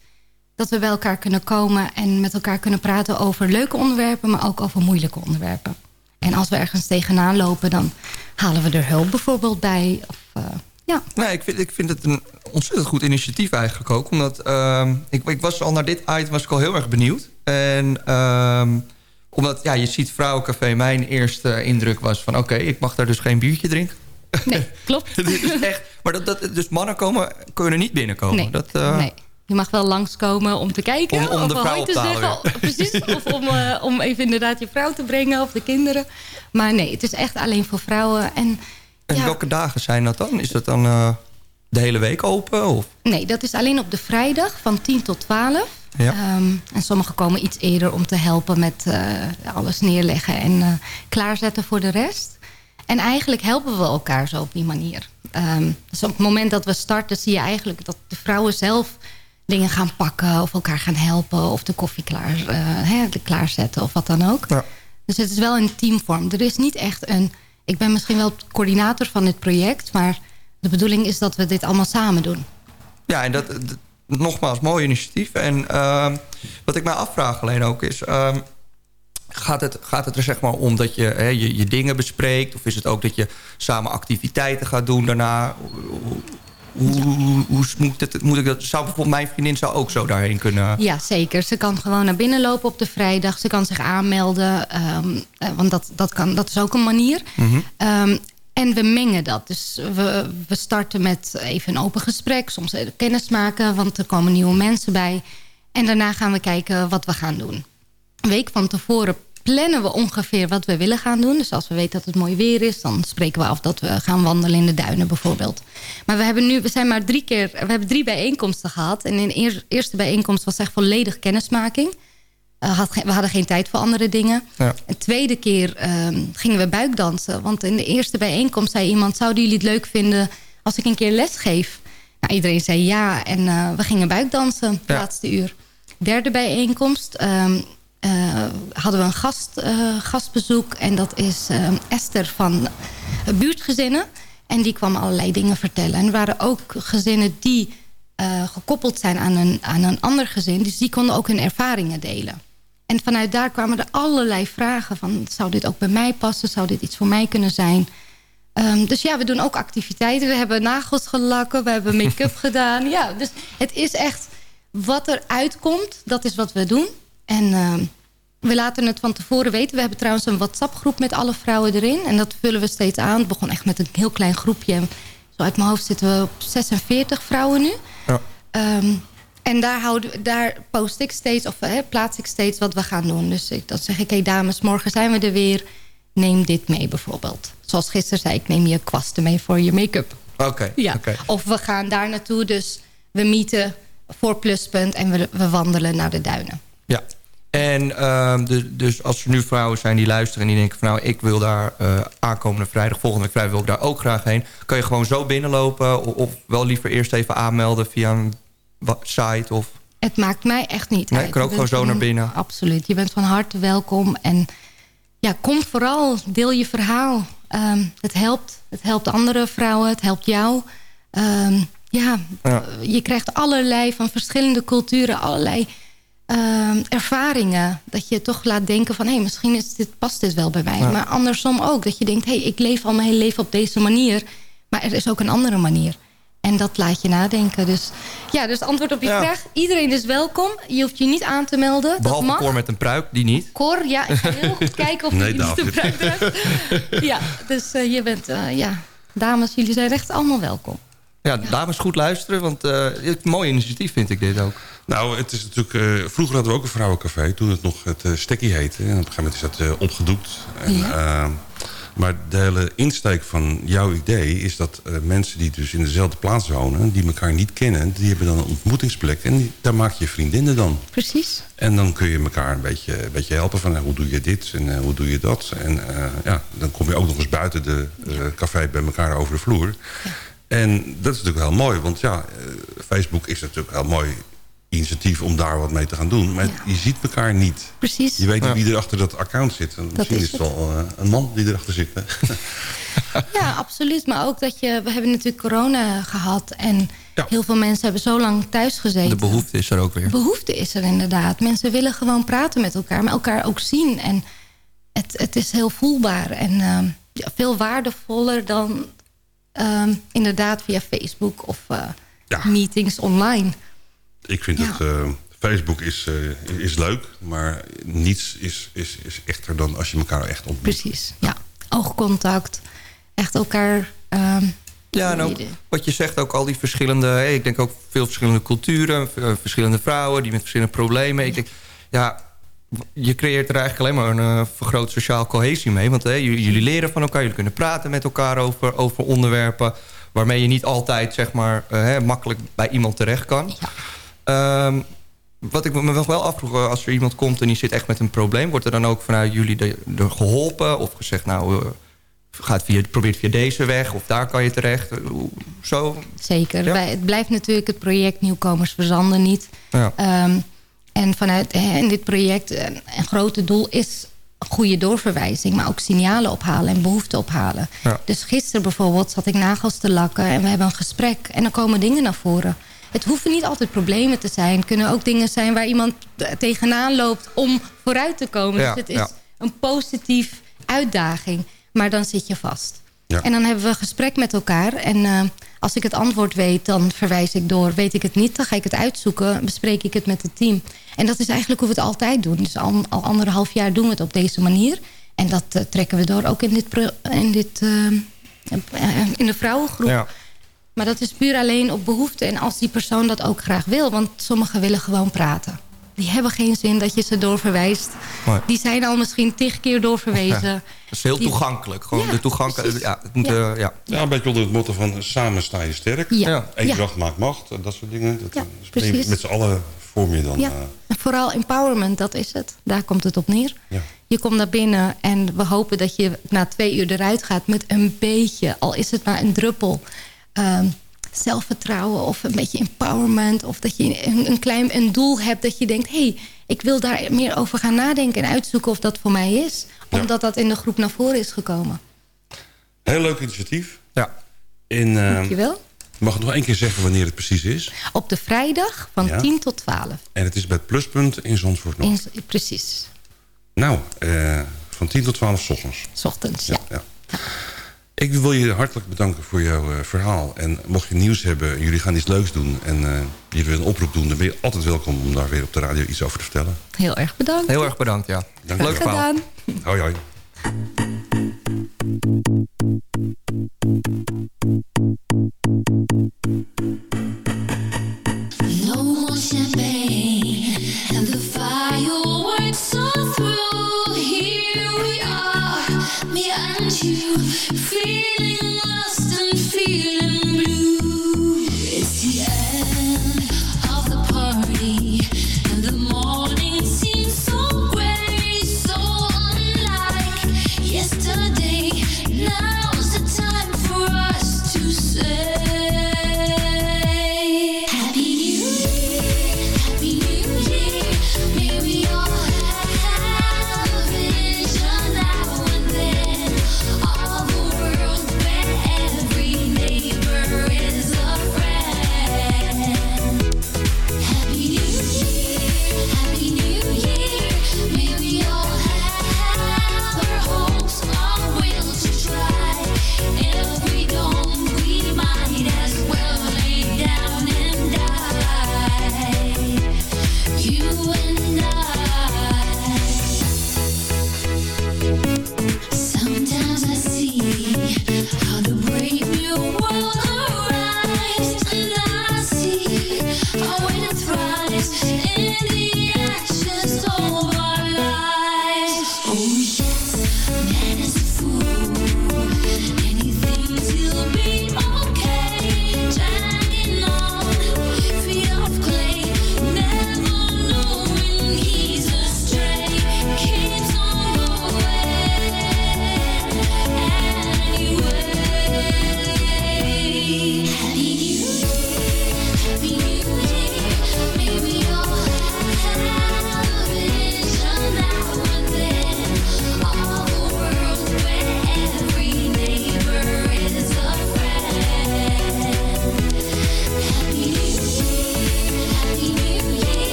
Dat we bij elkaar kunnen komen en met elkaar kunnen praten over leuke onderwerpen... maar ook over moeilijke onderwerpen. En als we ergens tegenaan lopen, dan halen we er hulp bijvoorbeeld bij. Of, eh, ja. Nee, ik vind, ik vind het een ontzettend goed initiatief eigenlijk ook. Omdat ehm, ik, ik was al naar dit item was ik al heel erg benieuwd. En ehm, omdat ja, je ziet Vrouwencafé, mijn eerste indruk was van... oké, ik mag daar dus geen biertje drinken. Nee, klopt. <laughs> Dit is echt, maar dat, dat, dus mannen komen, kunnen niet binnenkomen. Nee, dat, eh, nee. Je mag wel langskomen om te kijken. Om- om of de wel vrouw te te zeggen. Precies. Of om, eh, om even inderdaad je vrouw te brengen of de kinderen. Maar nee, het is echt alleen voor vrouwen. En En ja, welke dagen zijn dat dan? Is dat dan eh, de hele week open? Of? nee, dat is alleen op de vrijdag van 10 tot 12. Ja. Ehm, en sommigen komen iets eerder om te helpen met eh, alles neerleggen en klaarzetten voor de rest. En eigenlijk helpen we elkaar zo op die manier. Ehm, dus op het moment dat we starten zie je eigenlijk dat de vrouwen zelf dingen gaan pakken of elkaar gaan helpen of de koffie klaar, eh, hè, klaarzetten of wat dan ook. Dus het is wel een teamvorm. Er is niet echt een... Ik ben misschien wel coördinator van dit project, maar de bedoeling is dat we dit allemaal samen doen. Ja, en dat, dat- nogmaals, mooi initiatief. En ehm, wat ik mij afvraag alleen ook is... ehm, gaat, het, gaat het er zeg maar om dat je, hè, je je dingen bespreekt? Of is het ook dat je samen activiteiten gaat doen daarna? Hoe, hoe, hoe, hoe moet, moet ik dat... Zou bijvoorbeeld mijn vriendin zou ook zo daarheen kunnen... Ja, zeker. Ze kan gewoon naar binnen lopen op de vrijdag. Ze kan zich aanmelden, eh, want dat, dat, kan, dat is ook een manier. Mhm. Ehm, en we mengen dat. Dus we, we starten met even een open gesprek. Soms kennis maken, want er komen nieuwe mensen bij. En daarna gaan we kijken wat we gaan doen. Een week van tevoren plannen we ongeveer wat we willen gaan doen. Dus als we weten dat het mooi weer is... dan spreken we af dat we gaan wandelen in de duinen bijvoorbeeld. Maar we hebben nu, we zijn maar drie keer... we hebben drie bijeenkomsten gehad. En in de eerste bijeenkomst was echt volledig kennismaking. Uh, had, we hadden geen tijd voor andere dingen. Ja. Een tweede keer uh, gingen we buikdansen. Want in de eerste bijeenkomst zei iemand... zouden jullie het leuk vinden als ik een keer les geef? Nou, iedereen zei ja en uh, we gingen buikdansen het ja. laatste uur. Derde bijeenkomst um, hadden we een gast, uh, gastbezoek. En dat is ehm, Esther van buurtgezinnen. En die kwam allerlei dingen vertellen. En er waren ook gezinnen die gekoppeld zijn aan een, aan een ander gezin. Dus die konden ook hun ervaringen delen. En vanuit daar kwamen er allerlei vragen van... zou dit ook bij mij passen? Zou dit iets voor mij kunnen zijn? Um, dus ja, we doen ook activiteiten. We hebben nagels gelakken, we hebben make-up <laughs> gedaan. Ja, dus het is echt wat er uitkomt, dat is wat we doen. En uh, we laten het van tevoren weten. We hebben trouwens een WhatsApp-groep met alle vrouwen erin. En dat vullen we steeds aan. Het begon echt met een heel klein groepje. Zo uit mijn hoofd zitten we op 46 vrouwen nu. Ja. Um, en daar, houden, daar post ik steeds, of hè, plaats ik steeds wat we gaan doen. Dus ik, dan zeg ik, hé hey, dames, morgen zijn we er weer. Neem dit mee bijvoorbeeld. Zoals gisteren zei ik, neem je kwasten mee voor je make-up. Oké. Okay, ja. Okay. Of we gaan daar naartoe, dus we meeten voor Pluspunt... en we, we wandelen naar de duinen. Ja. En uh, de, dus als er nu vrouwen zijn die luisteren en die denken van... nou, ik wil daar uh, aankomende vrijdag, volgende week vrijdag... wil ik daar ook graag heen. Kan je gewoon zo binnenlopen of, of wel liever eerst even aanmelden via een site? Of... Het maakt mij echt niet nee, uit. Je kan ook gewoon zo naar binnen. Absoluut. Je bent van harte welkom. En ja, kom vooral, deel je verhaal. Um, het helpt. Het helpt andere vrouwen. Het helpt jou. Um, ja, ja, je krijgt allerlei van verschillende culturen... allerlei um, ervaringen. Dat je toch laat denken van... hé, hey, misschien is dit, past dit wel bij mij. Ja. Maar andersom ook. Dat je denkt, hé, hey, ik leef al mijn hele leven op deze manier. Maar er is ook een andere manier. En dat laat je nadenken. Dus ja, dus antwoord op je Ja. vraag. Iedereen is welkom. Je hoeft je niet aan te melden. Behalve dat mag. Cor met een pruik, die niet. Cor, ja, ik ga heel goed <laughs> kijken of Nee, je niet bruid draagt. Ja, dus uh, je bent, uh, ja, dames, jullie zijn echt allemaal welkom. Ja, dames, goed luisteren, want uh, het mooi initiatief vind ik dit ook. Nou, het is natuurlijk... Uh, vroeger hadden we ook een vrouwencafé, toen het nog het uh, Stekkie heette. En op een gegeven moment is dat uh, opgedoekt. En, Ja. uh, maar de hele insteek van jouw idee is dat uh, mensen die dus in dezelfde plaats wonen... die elkaar niet kennen, die hebben dan een ontmoetingsplek. En die, daar maak je vriendinnen dan. Precies. En dan kun je elkaar een beetje, een beetje helpen van... hoe doe je dit en uh, hoe doe je dat? En uh, ja, dan kom je ook nog eens buiten de uh, café bij elkaar over de vloer. En dat is natuurlijk heel mooi, want ja, uh, Facebook is natuurlijk heel mooi initiatief om daar wat mee te gaan doen. Maar je ziet elkaar niet. Precies. Je weet niet Ja. wie er achter dat account zit. En misschien is is het wel uh, een man die erachter zit. hè? <laughs> Ja, absoluut. Maar ook dat je... We hebben natuurlijk corona gehad. En heel veel mensen hebben zo lang thuis gezeten. De behoefte is er ook weer. behoefte is er inderdaad. Mensen willen gewoon praten met elkaar. Maar elkaar ook zien. En het, het is heel voelbaar. En uh, ja, veel waardevoller dan uh, inderdaad via Facebook of uh, Ja. meetings online. Ik vind Ja. dat uh, Facebook is, uh, is leuk, maar niets is, is, is echter dan als je elkaar echt ontmoet. Precies, ja. Oogcontact. Echt elkaar... ehm, Ja, en ook wat je zegt, ook al die verschillende... Hey, ik denk ook veel verschillende culturen, eh, verschillende vrouwen... die met verschillende problemen. Ik denk, ja, je creëert er eigenlijk alleen maar een uh, vergroot sociaal cohesie mee. Want hey, jullie, leren van elkaar, jullie kunnen praten met elkaar over, over onderwerpen... waarmee je niet altijd, zeg maar, uh, hè, makkelijk bij iemand terecht kan. Ehm, wat ik me nog wel afvroeg, eh, als er iemand komt en die zit echt met een probleem... wordt er dan ook vanuit jullie de, de geholpen of gezegd... nou, uh, gaat via, probeer het via deze weg of daar kan je terecht? Zo? Zeker. Ja. Wij, het blijft natuurlijk het project Nieuwkomers Verzanden niet. Ja. Ehm, en vanuit hè, dit project, een, een grote doel is goede doorverwijzing... maar ook signalen ophalen en behoeften ophalen. Ja. Dus gisteren bijvoorbeeld zat ik nagels te lakken... en we hebben een gesprek en dan komen dingen naar voren. Het hoeven niet altijd problemen te zijn. Het kunnen ook dingen zijn waar iemand tegenaan loopt... om vooruit te komen. Ja, dus het is ja. een positief uitdaging. Maar dan zit je vast. En dan hebben we een gesprek met elkaar. En uh, als ik het antwoord weet, dan verwijs ik door. Weet ik het niet, dan ga ik het uitzoeken. Bespreek ik het met het team. En dat is eigenlijk hoe we het altijd doen. Dus al, al anderhalf jaar doen we het op deze manier. En dat uh, trekken we door ook in, dit in, dit, uh, in de vrouwengroep. Ja. Maar dat is puur alleen op behoefte. En als die persoon dat ook graag wil. Want sommigen willen gewoon praten. Die hebben geen zin dat je ze doorverwijst. Nee. Die zijn al misschien tig keer doorverwezen. <laughs> Ja. Het is heel Die- toegankelijk. Gewoon Ja, de toegankelijk. Ja, het moet, Ja. eh, ja. Ja, een beetje onder het motto van samen sta je sterk. Ja. Eendracht maakt macht, en dat soort dingen. Dat, Ja, is precies. Met z'n allen vorm je dan... Ja. eh, En vooral empowerment, dat is het. Daar komt het op neer. Ja. Je komt naar binnen en we hopen dat je na twee uur eruit gaat... met een beetje, al is het maar een druppel... ehm, zelfvertrouwen of een beetje empowerment... of dat je een, een klein een doel hebt dat je denkt... hé, hey, ik wil daar meer over gaan nadenken en uitzoeken of dat voor mij is. Ja. Omdat dat in de groep naar voren is gekomen. heel leuk initiatief. Ja. En, eh, Dankjewel. mag ik nog één keer zeggen wanneer het precies is? Op de vrijdag van Ja. 10 tot 12. En het is bij het Pluspunt in Zandvoort nog. In, precies, Nou, eh, van 10 tot 12 's ochtends. s ochtends. Ja. Ja. Ik wil je hartelijk bedanken voor jouw eh, verhaal. En mocht je nieuws hebben, jullie gaan iets leuks doen... en eh jullie willen een oproep doen... dan ben je altijd welkom om daar weer op de radio iets over te vertellen. Heel erg bedankt. Heel erg bedankt, ja. Dank Leuk verhaal. gedaan. Hoi, hoi.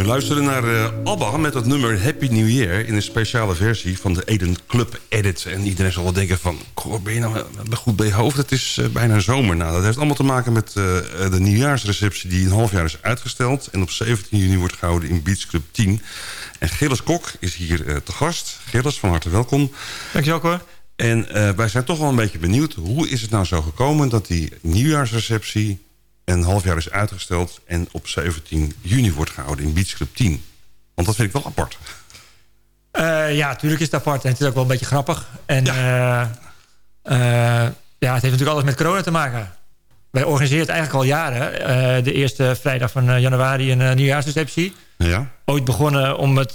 Nu luisteren naar uh, ABBA met het nummer Happy New Year... in een speciale versie van de Eden Club Edit. En iedereen zal wel denken van, ben je nou goed bij je hoofd? Het is uh, bijna zomer. Nou, dat heeft allemaal te maken met uh, de nieuwjaarsreceptie... die een half jaar is uitgesteld... en op 17 juni wordt gehouden in Beach Club 10. En Gilles Kok is hier te gast. Gilles, van harte welkom. Dankjewel, Cor. En wij zijn toch wel een beetje benieuwd... hoe is het nou zo gekomen dat die nieuwjaarsreceptie een half jaar is uitgesteld... en op 17 juni wordt gehouden in Beach Club 10. Want dat vind ik wel apart. Uh, ja, natuurlijk is het apart. En het is ook wel een beetje grappig. En ja, uh, uh, ja het heeft natuurlijk alles met corona te maken. Wij organiseren het eigenlijk al jaren. de eerste vrijdag van januari een nieuwjaarsreceptie. Ja. Ooit begonnen om het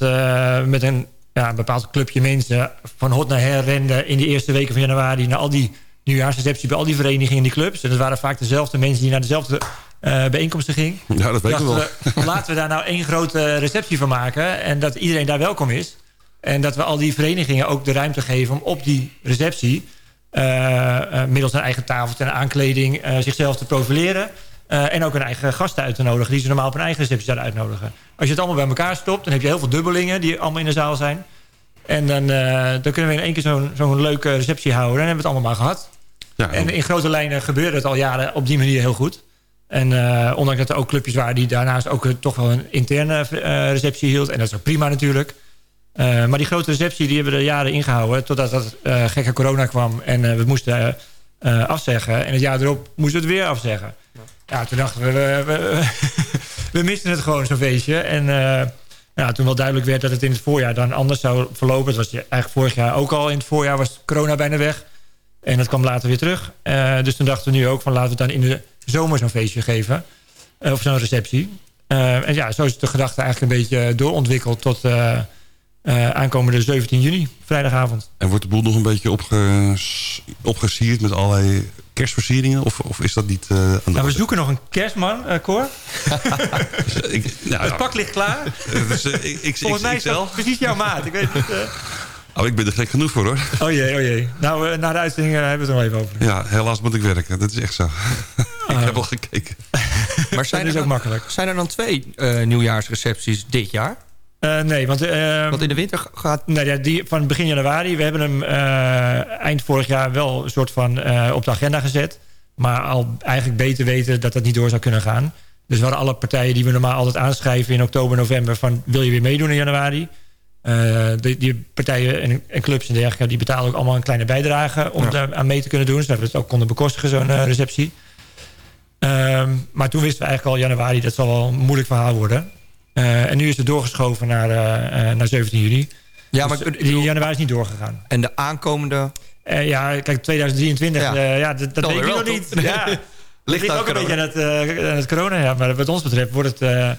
met een ja, bepaald clubje mensen... van hot naar her renden in de eerste weken van januari... naar al die nieuwjaarsreceptie bij al die verenigingen en die clubs. En dat waren vaak dezelfde mensen die naar dezelfde uh, bijeenkomsten gingen. Ja, dat weet ik wel. <laughs> laten we daar nou één grote receptie van maken. En dat iedereen daar welkom is. En dat we al die verenigingen ook de ruimte geven om op die receptie... Uh, uh, middels een eigen tafel en aankleding zichzelf te profileren. en ook een eigen gasten uit te nodigen... die ze normaal op een eigen receptie zouden uitnodigen. Als je het allemaal bij elkaar stopt... dan heb je heel veel dubbelingen die allemaal in de zaal zijn. En dan, dan kunnen we in één keer zo'n zo'n leuke receptie houden. En dan hebben we het allemaal maar gehad. Ja, en in grote lijnen gebeurde het al jaren op die manier heel goed. En uh, ondanks dat er ook clubjes waren die daarnaast ook toch wel een interne uh, receptie hield. En dat is ook prima natuurlijk. Maar die grote receptie die hebben we er jaren ingehouden. Totdat dat gekke corona kwam en we moesten afzeggen. En het jaar erop moesten we het weer afzeggen. Ja, toen dachten we, we, we, <laughs> we misten het gewoon zo'n feestje. En ja, toen wel duidelijk werd dat het in het voorjaar dan anders zou verlopen. Het was eigenlijk vorig jaar ook al in het voorjaar was corona bijna weg. En dat kwam later weer terug. Uh, dus toen dachten we nu ook van laten we dan in de zomer zo'n feestje geven. Uh, of zo'n receptie. Uh, en ja, zo is de gedachte eigenlijk een beetje doorontwikkeld tot aankomende 17 juni, vrijdagavond. En wordt de boel nog een beetje opge opgesierd met allerlei kerstversieringen? Of, of is dat niet... Uh, nou, we zoeken nog een kerstman, uh, Cor. <laughs> ik, nou, het pak ligt klaar. Dus, ik, ik, Volgens mij is dat precies jouw maat. Ik weet niet... <laughs> Oh, ik ben er gek genoeg voor, hoor. Oh jee, oh jee. Nou, uh, na de uitzending uh, hebben we het er nog even over. Ja, helaas moet ik werken. Dat is echt zo. <laughs> ik heb al gekeken. maar zijn er, is ook makkelijk. zijn er dan twee uh, nieuwjaarsrecepties dit jaar? nee, want... want in de winter gaat... Nee, ja, die van begin januari. We hebben hem eind vorig jaar wel een soort van op de agenda gezet. Maar al eigenlijk beter weten dat dat niet door zou kunnen gaan. Dus waren alle partijen die we normaal altijd aanschrijven in oktober, november... van wil je weer meedoen in januari... Uh, die, die, partijen en, en, clubs en dergelijke... die betalen ook allemaal een kleine bijdrage om daar aan mee te kunnen doen. Zodat we het ook konden bekostigen, zo'n uh, receptie. Um, maar toen wisten we eigenlijk al januari... dat zal wel een moeilijk verhaal worden. Uh, en nu is het doorgeschoven naar, naar 17 juni. Ja, dus maar die januari is niet doorgegaan. En de aankomende... ja, kijk, 2023, ja, ja dat, dat weet ik nog niet. Ja, <laughs> ligt ook een beetje aan het, aan het corona. Ja, maar wat ons betreft wordt het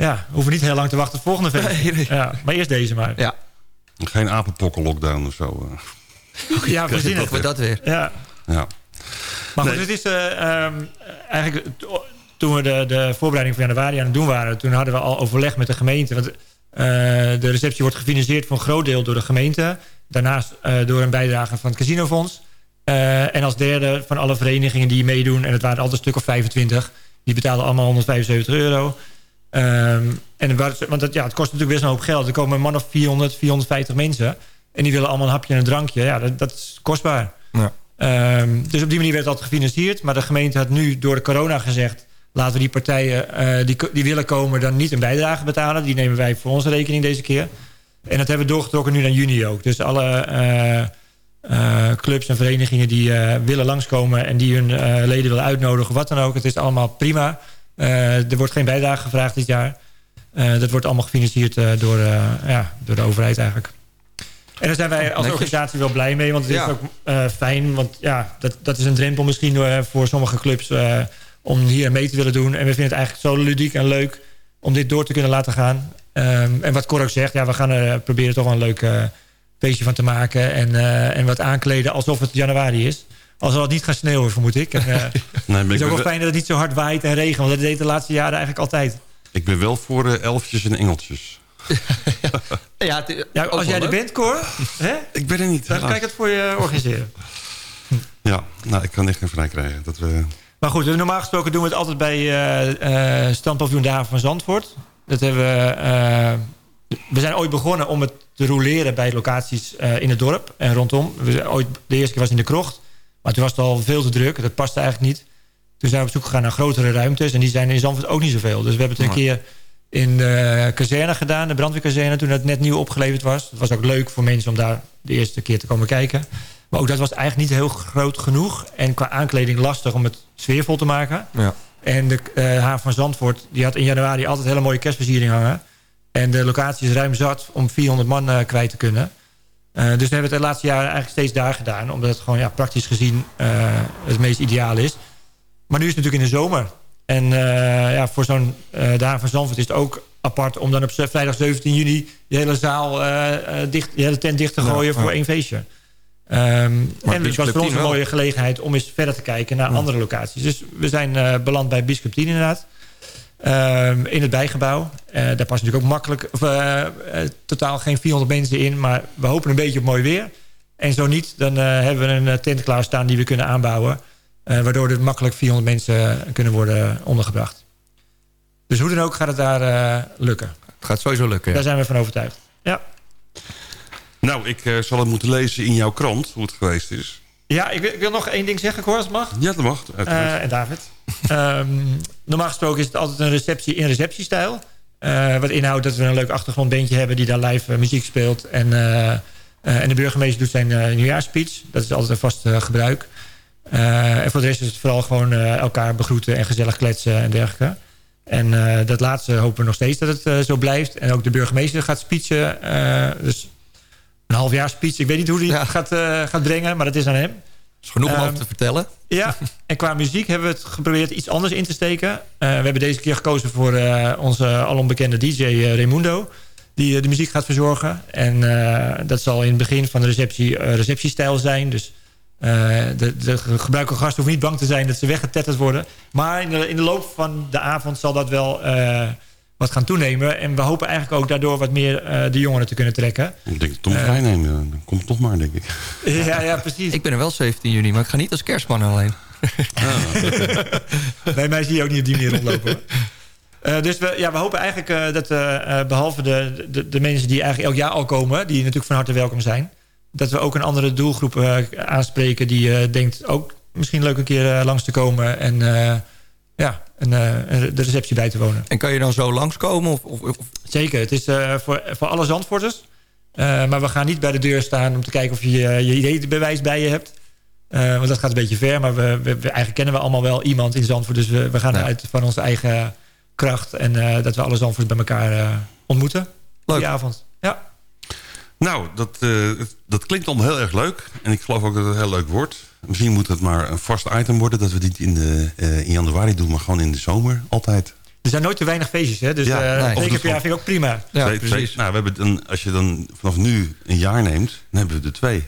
ja, we hoeven niet heel lang te wachten op de volgende feest. Ja, maar eerst deze maar. Ja. Geen apenpokken-lockdown of zo. Uh. Ja, we nog we dat weer. Ja. ja. Maar goed, het is uh, um, eigenlijk... Toen we de, de voorbereiding van januari aan het doen waren... toen hadden we al overleg met de gemeente. Want uh, de receptie wordt gefinancierd voor een groot deel door de gemeente. Daarnaast door een bijdrage van het casinofonds. en als derde van alle verenigingen die meedoen... en het waren altijd een stuk of 25... die betalen allemaal 175 euro... Um, en want het, ja, het kost natuurlijk best een hoop geld. Er komen een man of 400, 450 mensen. En die willen allemaal een hapje en een drankje. Ja, dat, dat is kostbaar. Ja. Um, dus op die manier werd dat gefinancierd. Maar de gemeente had nu door de corona gezegd... laten we die partijen uh, die, die willen komen dan niet een bijdrage betalen. Die nemen wij voor onze rekening deze keer. En dat hebben we doorgetrokken nu naar juni ook. Dus alle uh, uh, clubs en verenigingen die willen langskomen... en die hun leden willen uitnodigen, wat dan ook. Het is allemaal prima. Eh, er wordt geen bijdrage gevraagd dit jaar. Eh, dat wordt allemaal gefinancierd eh, door, ja, door de overheid eigenlijk. En daar zijn wij als organisatie wel blij mee. Want het is ook fijn. Want ja, dat, dat is een drempel misschien voor sommige clubs... om hier mee te willen doen. En we vinden het eigenlijk zo ludiek en leuk... om dit door te kunnen laten gaan. Um, en wat Cor ook zegt... Ja, we gaan er proberen toch wel een leuk feestje van te maken. En, en wat aankleden alsof het januari is. Als het niet gaan sneeuwen, vermoed ik. En, <laughs> uh, nee, het is ook wel fijn dat het niet zo hard waait en regent. Want dat deed de laatste jaren eigenlijk altijd. Ik ben wel voor uh, elfjes en engeltjes. <laughs> ja, ja, als jij er bent, Cor. Hè? <laughs> Ik ben er niet. Dan kan ik het voor je organiseren. ja, nou, ik kan echt geen vrij krijgen. Dat we... Maar goed, normaal gesproken doen we het altijd bij uh, uh, Standpaviljoen de Haven van Zandvoort. Dat hebben we, eh, we zijn ooit begonnen om het te roleren bij locaties eh, in het dorp en rondom. We zijn ooit, de eerste keer was in de krocht. Maar toen was het al veel te druk. Dat paste eigenlijk niet. Toen zijn we op zoek gegaan naar grotere ruimtes. En die zijn in Zandvoort ook niet zoveel. Dus we hebben het een keer in de kazerne gedaan. De brandweerkazerne. Toen het net nieuw opgeleverd was. Het was ook leuk voor mensen om daar de eerste keer te komen kijken. Maar ook dat was eigenlijk niet heel groot genoeg. En qua aankleding lastig om het sfeervol te maken. Ja. En de uh, haven van Zandvoort die had in januari altijd hele mooie kerstversiering hangen. En de locatie is ruim zat om 400 man uh, kwijt te kunnen. Uh, dus we hebben het de laatste jaren eigenlijk steeds daar gedaan. Omdat het gewoon ja, praktisch gezien het meest ideaal is. Maar nu is het natuurlijk in de zomer. En ja, voor zo'n uh, haven van Zandvoort is het ook apart... om dan op vrijdag 17 juni de hele zaal dicht, de hele tent dicht te gooien ja, voor één feestje. Um, en het was voor ons een mooie gelegenheid om eens verder te kijken naar andere locaties. Dus we zijn uh, beland bij Bischop 10 inderdaad. Um, in het bijgebouw. Uh, daar past natuurlijk ook makkelijk, of, uh, totaal geen 400 mensen in. Maar we hopen een beetje op mooi weer. En zo niet, dan hebben we een tent klaarstaan die we kunnen aanbouwen. waardoor er makkelijk 400 mensen kunnen worden ondergebracht. Dus hoe dan ook gaat het daar lukken. Het gaat sowieso lukken. Daar zijn we van overtuigd. Ja. Nou, ik uh, zal het moeten lezen in jouw krant, hoe het geweest is. Ja, ik wil, ik wil nog één ding zeggen, hoor, als het mag. Ja, dat mag. Uh, en David. Um, normaal gesproken is het altijd een receptie in receptiestijl. Uh, wat inhoudt dat we een leuk achtergrondbeentje hebben... die daar live muziek speelt. En, en de burgemeester doet zijn nieuwjaarspeech. Dat is altijd een vast gebruik. en voor de rest is het vooral gewoon elkaar begroeten... en gezellig kletsen en dergelijke. En dat laatste hopen we nog steeds dat het zo blijft. En ook de burgemeester gaat speechen. dus een halfjaar speech. Ik weet niet hoe hij ja. gaat, gaat brengen, maar dat is aan hem. Is genoeg om over te vertellen. Ja, <laughs> en qua muziek hebben we het geprobeerd iets anders in te steken. Uh, we hebben deze keer gekozen voor uh, onze alombekende DJ Raimundo. Die de muziek gaat verzorgen. En dat zal in het begin van de receptie receptiestijl zijn. Dus de, de gebruikelijke gasten hoeven niet bang te zijn dat ze weggetetterd worden. Maar in de, in de loop van de avond zal dat wel wat gaan toenemen. En we hopen eigenlijk ook daardoor wat meer uh, de jongeren te kunnen trekken. Ik denk Tom uh, nemen, dan komt het toch maar, denk ik. Ja, ja, precies. Ik ben er wel 17 juni, maar ik ga niet als kerstman alleen. Ah. <laughs> nee, mij zie je ook niet op die manier rondlopen. Uh, dus we, ja, we hopen eigenlijk dat behalve de, de, de, mensen die eigenlijk elk jaar al komen... die natuurlijk van harte welkom zijn... dat we ook een andere doelgroep aanspreken... die denkt ook misschien leuk een keer langs te komen... en ja, een, een, de receptie bij te wonen. En kan je dan zo langskomen? Of, of, of? Zeker, het is uh, voor, voor alle Zandvoorters. Uh, maar we gaan niet bij de deur staan om te kijken of je je ideebewijs bij je hebt. Uh, want dat gaat een beetje ver. Maar we, we, we, eigenlijk kennen we allemaal wel iemand in Zandvoort. Dus we, we gaan ja. uit van onze eigen kracht. En dat we alle Zandvoorts bij elkaar ontmoeten. Leuk. Die avond. Ja. Nou, dat, uh, dat klinkt allemaal heel erg leuk. En ik geloof ook dat het heel leuk wordt. Misschien moet het maar een vast item worden... dat we dit in, de, uh, in januari doen, maar gewoon in de zomer altijd. Er zijn nooit te weinig feestjes, hè? Dus ja, uh, nee. keer per jaar vind ik ook prima. Ja, twee, precies. Twee, nou, we hebben een, als je dan vanaf nu een jaar neemt, dan hebben we er twee.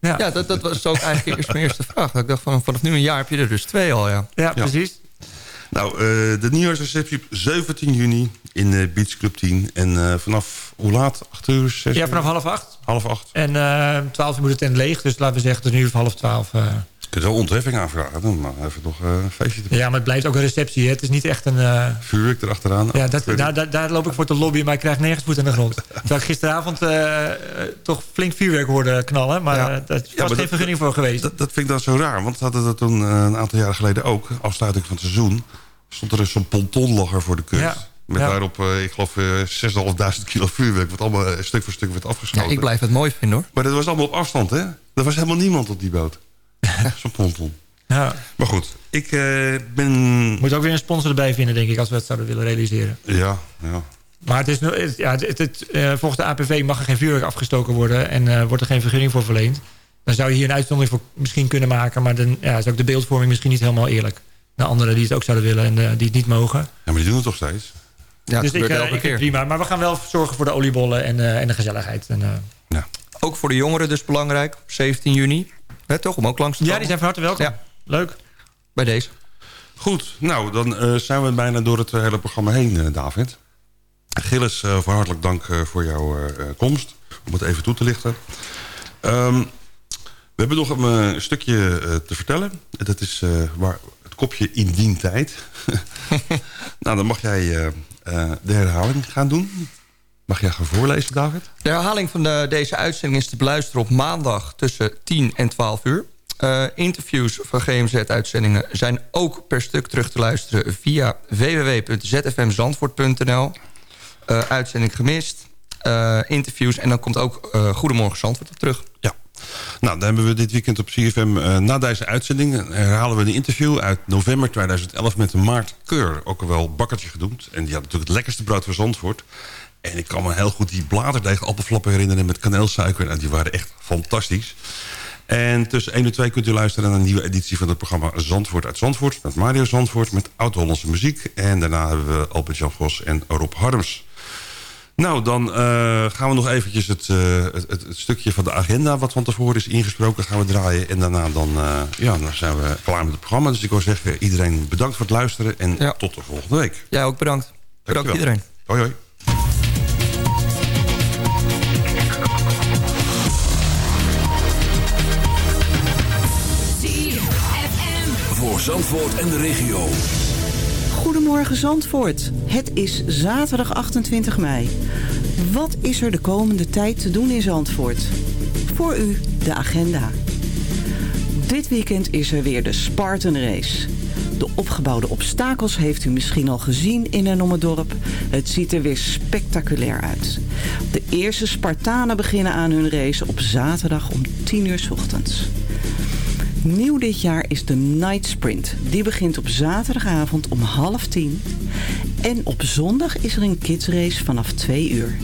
Ja, ja dat, dat was ook eigenlijk eerst mijn eerste vraag. Ik dacht, van, vanaf nu een jaar heb je er dus twee al, ja. Ja, precies. Nou, uh, de nieuwjaarsreceptie op 17 juni in uh, Beach Club 10. En uh, vanaf hoe laat? 8 uur? 6 ja, vanaf half acht. Half acht. En 12 uur moet het tent leeg. Dus laten we zeggen, het is nu half 12. Je kunt wel ontheffing aanvragen. Dan maar even nog een feestje te Ja, maar het blijft ook een receptie. Hè? Het is niet echt een... Vuurwerk erachteraan. Ja, dat, daar, daar, daar, loop ik voor te lobbyen, maar ik krijg nergens voet aan de grond. <laughs> Terwijl ik gisteravond toch flink vuurwerk hoorde knallen. Maar ja. daar was ja, maar geen dat, vergunning voor geweest. Dat, dat vind ik dan zo raar. Want we hadden dat toen een aantal jaren geleden ook. Afsluiting van het seizoen stond er zo'n pontonlogger voor de kust. Ja. Met ja. daarop, uh, ik geloof, uh, 6.500 kilo vuurwerk... wat allemaal uh, stuk voor stuk werd afgeschoten. Ja, ik blijf het mooi vinden, hoor. Maar dat was allemaal op afstand, hè? Er was helemaal niemand op die boot. <laughs> zo'n ponton. Ja. Maar goed, ik ben... Moet ook weer een sponsor erbij vinden, denk ik... als we het zouden willen realiseren. Ja, ja. Maar het is, het, ja, het, het, volgens de APV mag er geen vuurwerk afgestoken worden... en wordt er geen vergunning voor verleend. Dan zou je hier een uitzondering voor misschien kunnen maken... maar dan ja, is ook de beeldvorming misschien niet helemaal eerlijk naar anderen die het ook zouden willen en uh, die het niet mogen. Ja, maar die doen het toch steeds? Ja, dus ik, uh, ik vind prima. Maar we gaan wel zorgen voor de oliebollen en, uh, en de gezelligheid. En, ja. Ook voor de jongeren dus belangrijk, 17 juni. Hè, toch, om ook langs te komen. Ja, die zijn van harte welkom. Ja. Leuk. Bij deze. Goed, nou, dan zijn we bijna door het hele programma heen, David. Gilles, van hartelijk dank voor jouw komst. Om het even toe te lichten. Um, we hebben nog een stukje te vertellen. Dat is waar kopje indien tijd. <laughs> nou, dan mag jij uh, de herhaling gaan doen. Mag jij gaan voorlezen, David? De herhaling van de, deze uitzending is te beluisteren op maandag tussen 10 en 12 uur. Uh, interviews van GMZ-uitzendingen zijn ook per stuk terug te luisteren... via www.zfmzandvoort.nl. Uh, uitzending gemist, uh, interviews en dan komt ook Goedemorgen Zandvoort op terug. Ja. Nou, dan hebben we dit weekend op CFM na deze uitzending... herhalen we een interview uit november 2011 met Maart Keur. Ook wel bakkertje genoemd. En die had natuurlijk het lekkerste brood van Zandvoort. En ik kan me heel goed die bladerdeeg appelflappen herinneren... met kaneelsuiker. En die waren echt fantastisch. En tussen 1 en 2 kunt u luisteren naar een nieuwe editie van het programma Zandvoort uit Zandvoort. Met Mario Zandvoort, met oud-Hollandse muziek. En daarna hebben we Albert-Jan Vos en Rob Harms. Nou, dan uh, gaan we nog eventjes het, uh, het, het, stukje van de agenda... wat van tevoren is ingesproken, gaan we draaien. En daarna dan, uh, ja, dan zijn we klaar met het programma. Dus ik wil zeggen, iedereen bedankt voor het luisteren. En ja. tot de volgende week. Ja, ook bedankt. Bedankt iedereen. Hoi, hoi. Zandvoort en de regio. Goedemorgen Zandvoort. Het is zaterdag 28 mei. Wat is er de komende tijd te doen in Zandvoort? Voor u de agenda. Dit weekend is er weer de Spartan Race. De opgebouwde obstakels heeft u misschien al gezien in en om het dorp. Het ziet er weer spectaculair uit. De eerste Spartanen beginnen aan hun race op zaterdag om 10 uur s ochtends. Nieuw dit jaar is de Night Sprint. Die begint op zaterdagavond om half tien. En op zondag is er een kidsrace vanaf twee uur.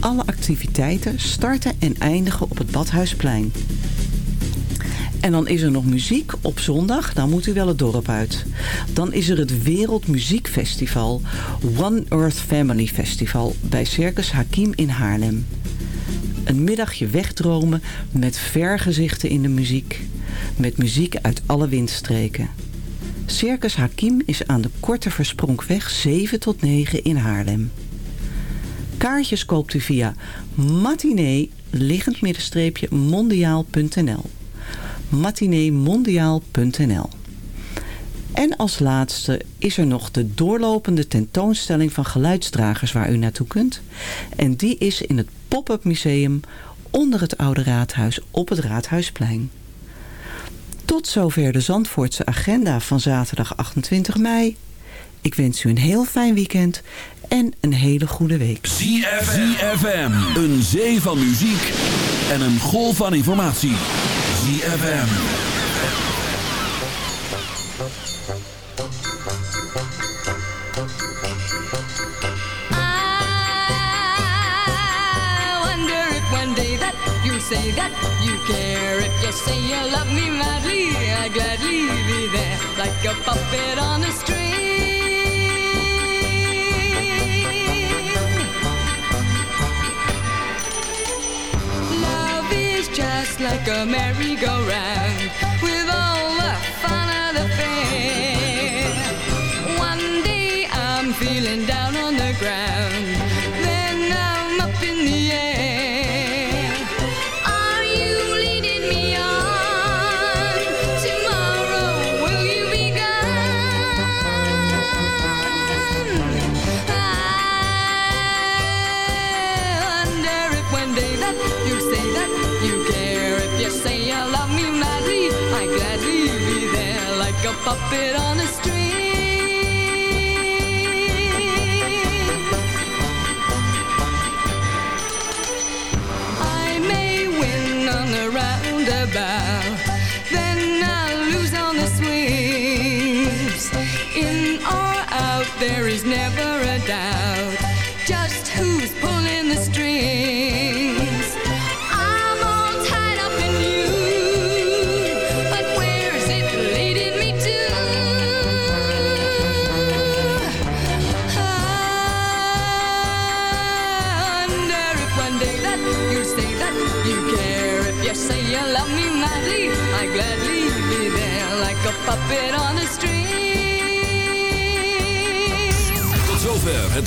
Alle activiteiten starten en eindigen op het Badhuisplein. En dan is er nog muziek op zondag. Dan moet u wel het dorp uit. Dan is er het Wereldmuziekfestival. One Earth Family Festival bij Circus Hakim in Haarlem. Een middagje wegdromen met vergezichten in de muziek met muziek uit alle windstreken. Circus Hakim is aan de Korte Verspronkweg 7 tot 9 in Haarlem. Kaartjes koopt u via matinee mondiaal.nl matineemondiaal.nl En als laatste is er nog de doorlopende tentoonstelling van geluidsdragers waar u naartoe kunt. En die is in het Pop-up Museum onder het Oude Raadhuis op het Raadhuisplein. Tot zover de Zandvoortse agenda van zaterdag 28 mei. Ik wens u een heel fijn weekend en een hele goede week. ZFM, een zee van muziek en een golf van informatie. ZFM. I wonder if one day that you say that care. If you say you love me madly, I'd gladly be there like a puppet on a string. Love is just like a merry-go-round with all the fun of the fair. One day I'm feeling down on the ground,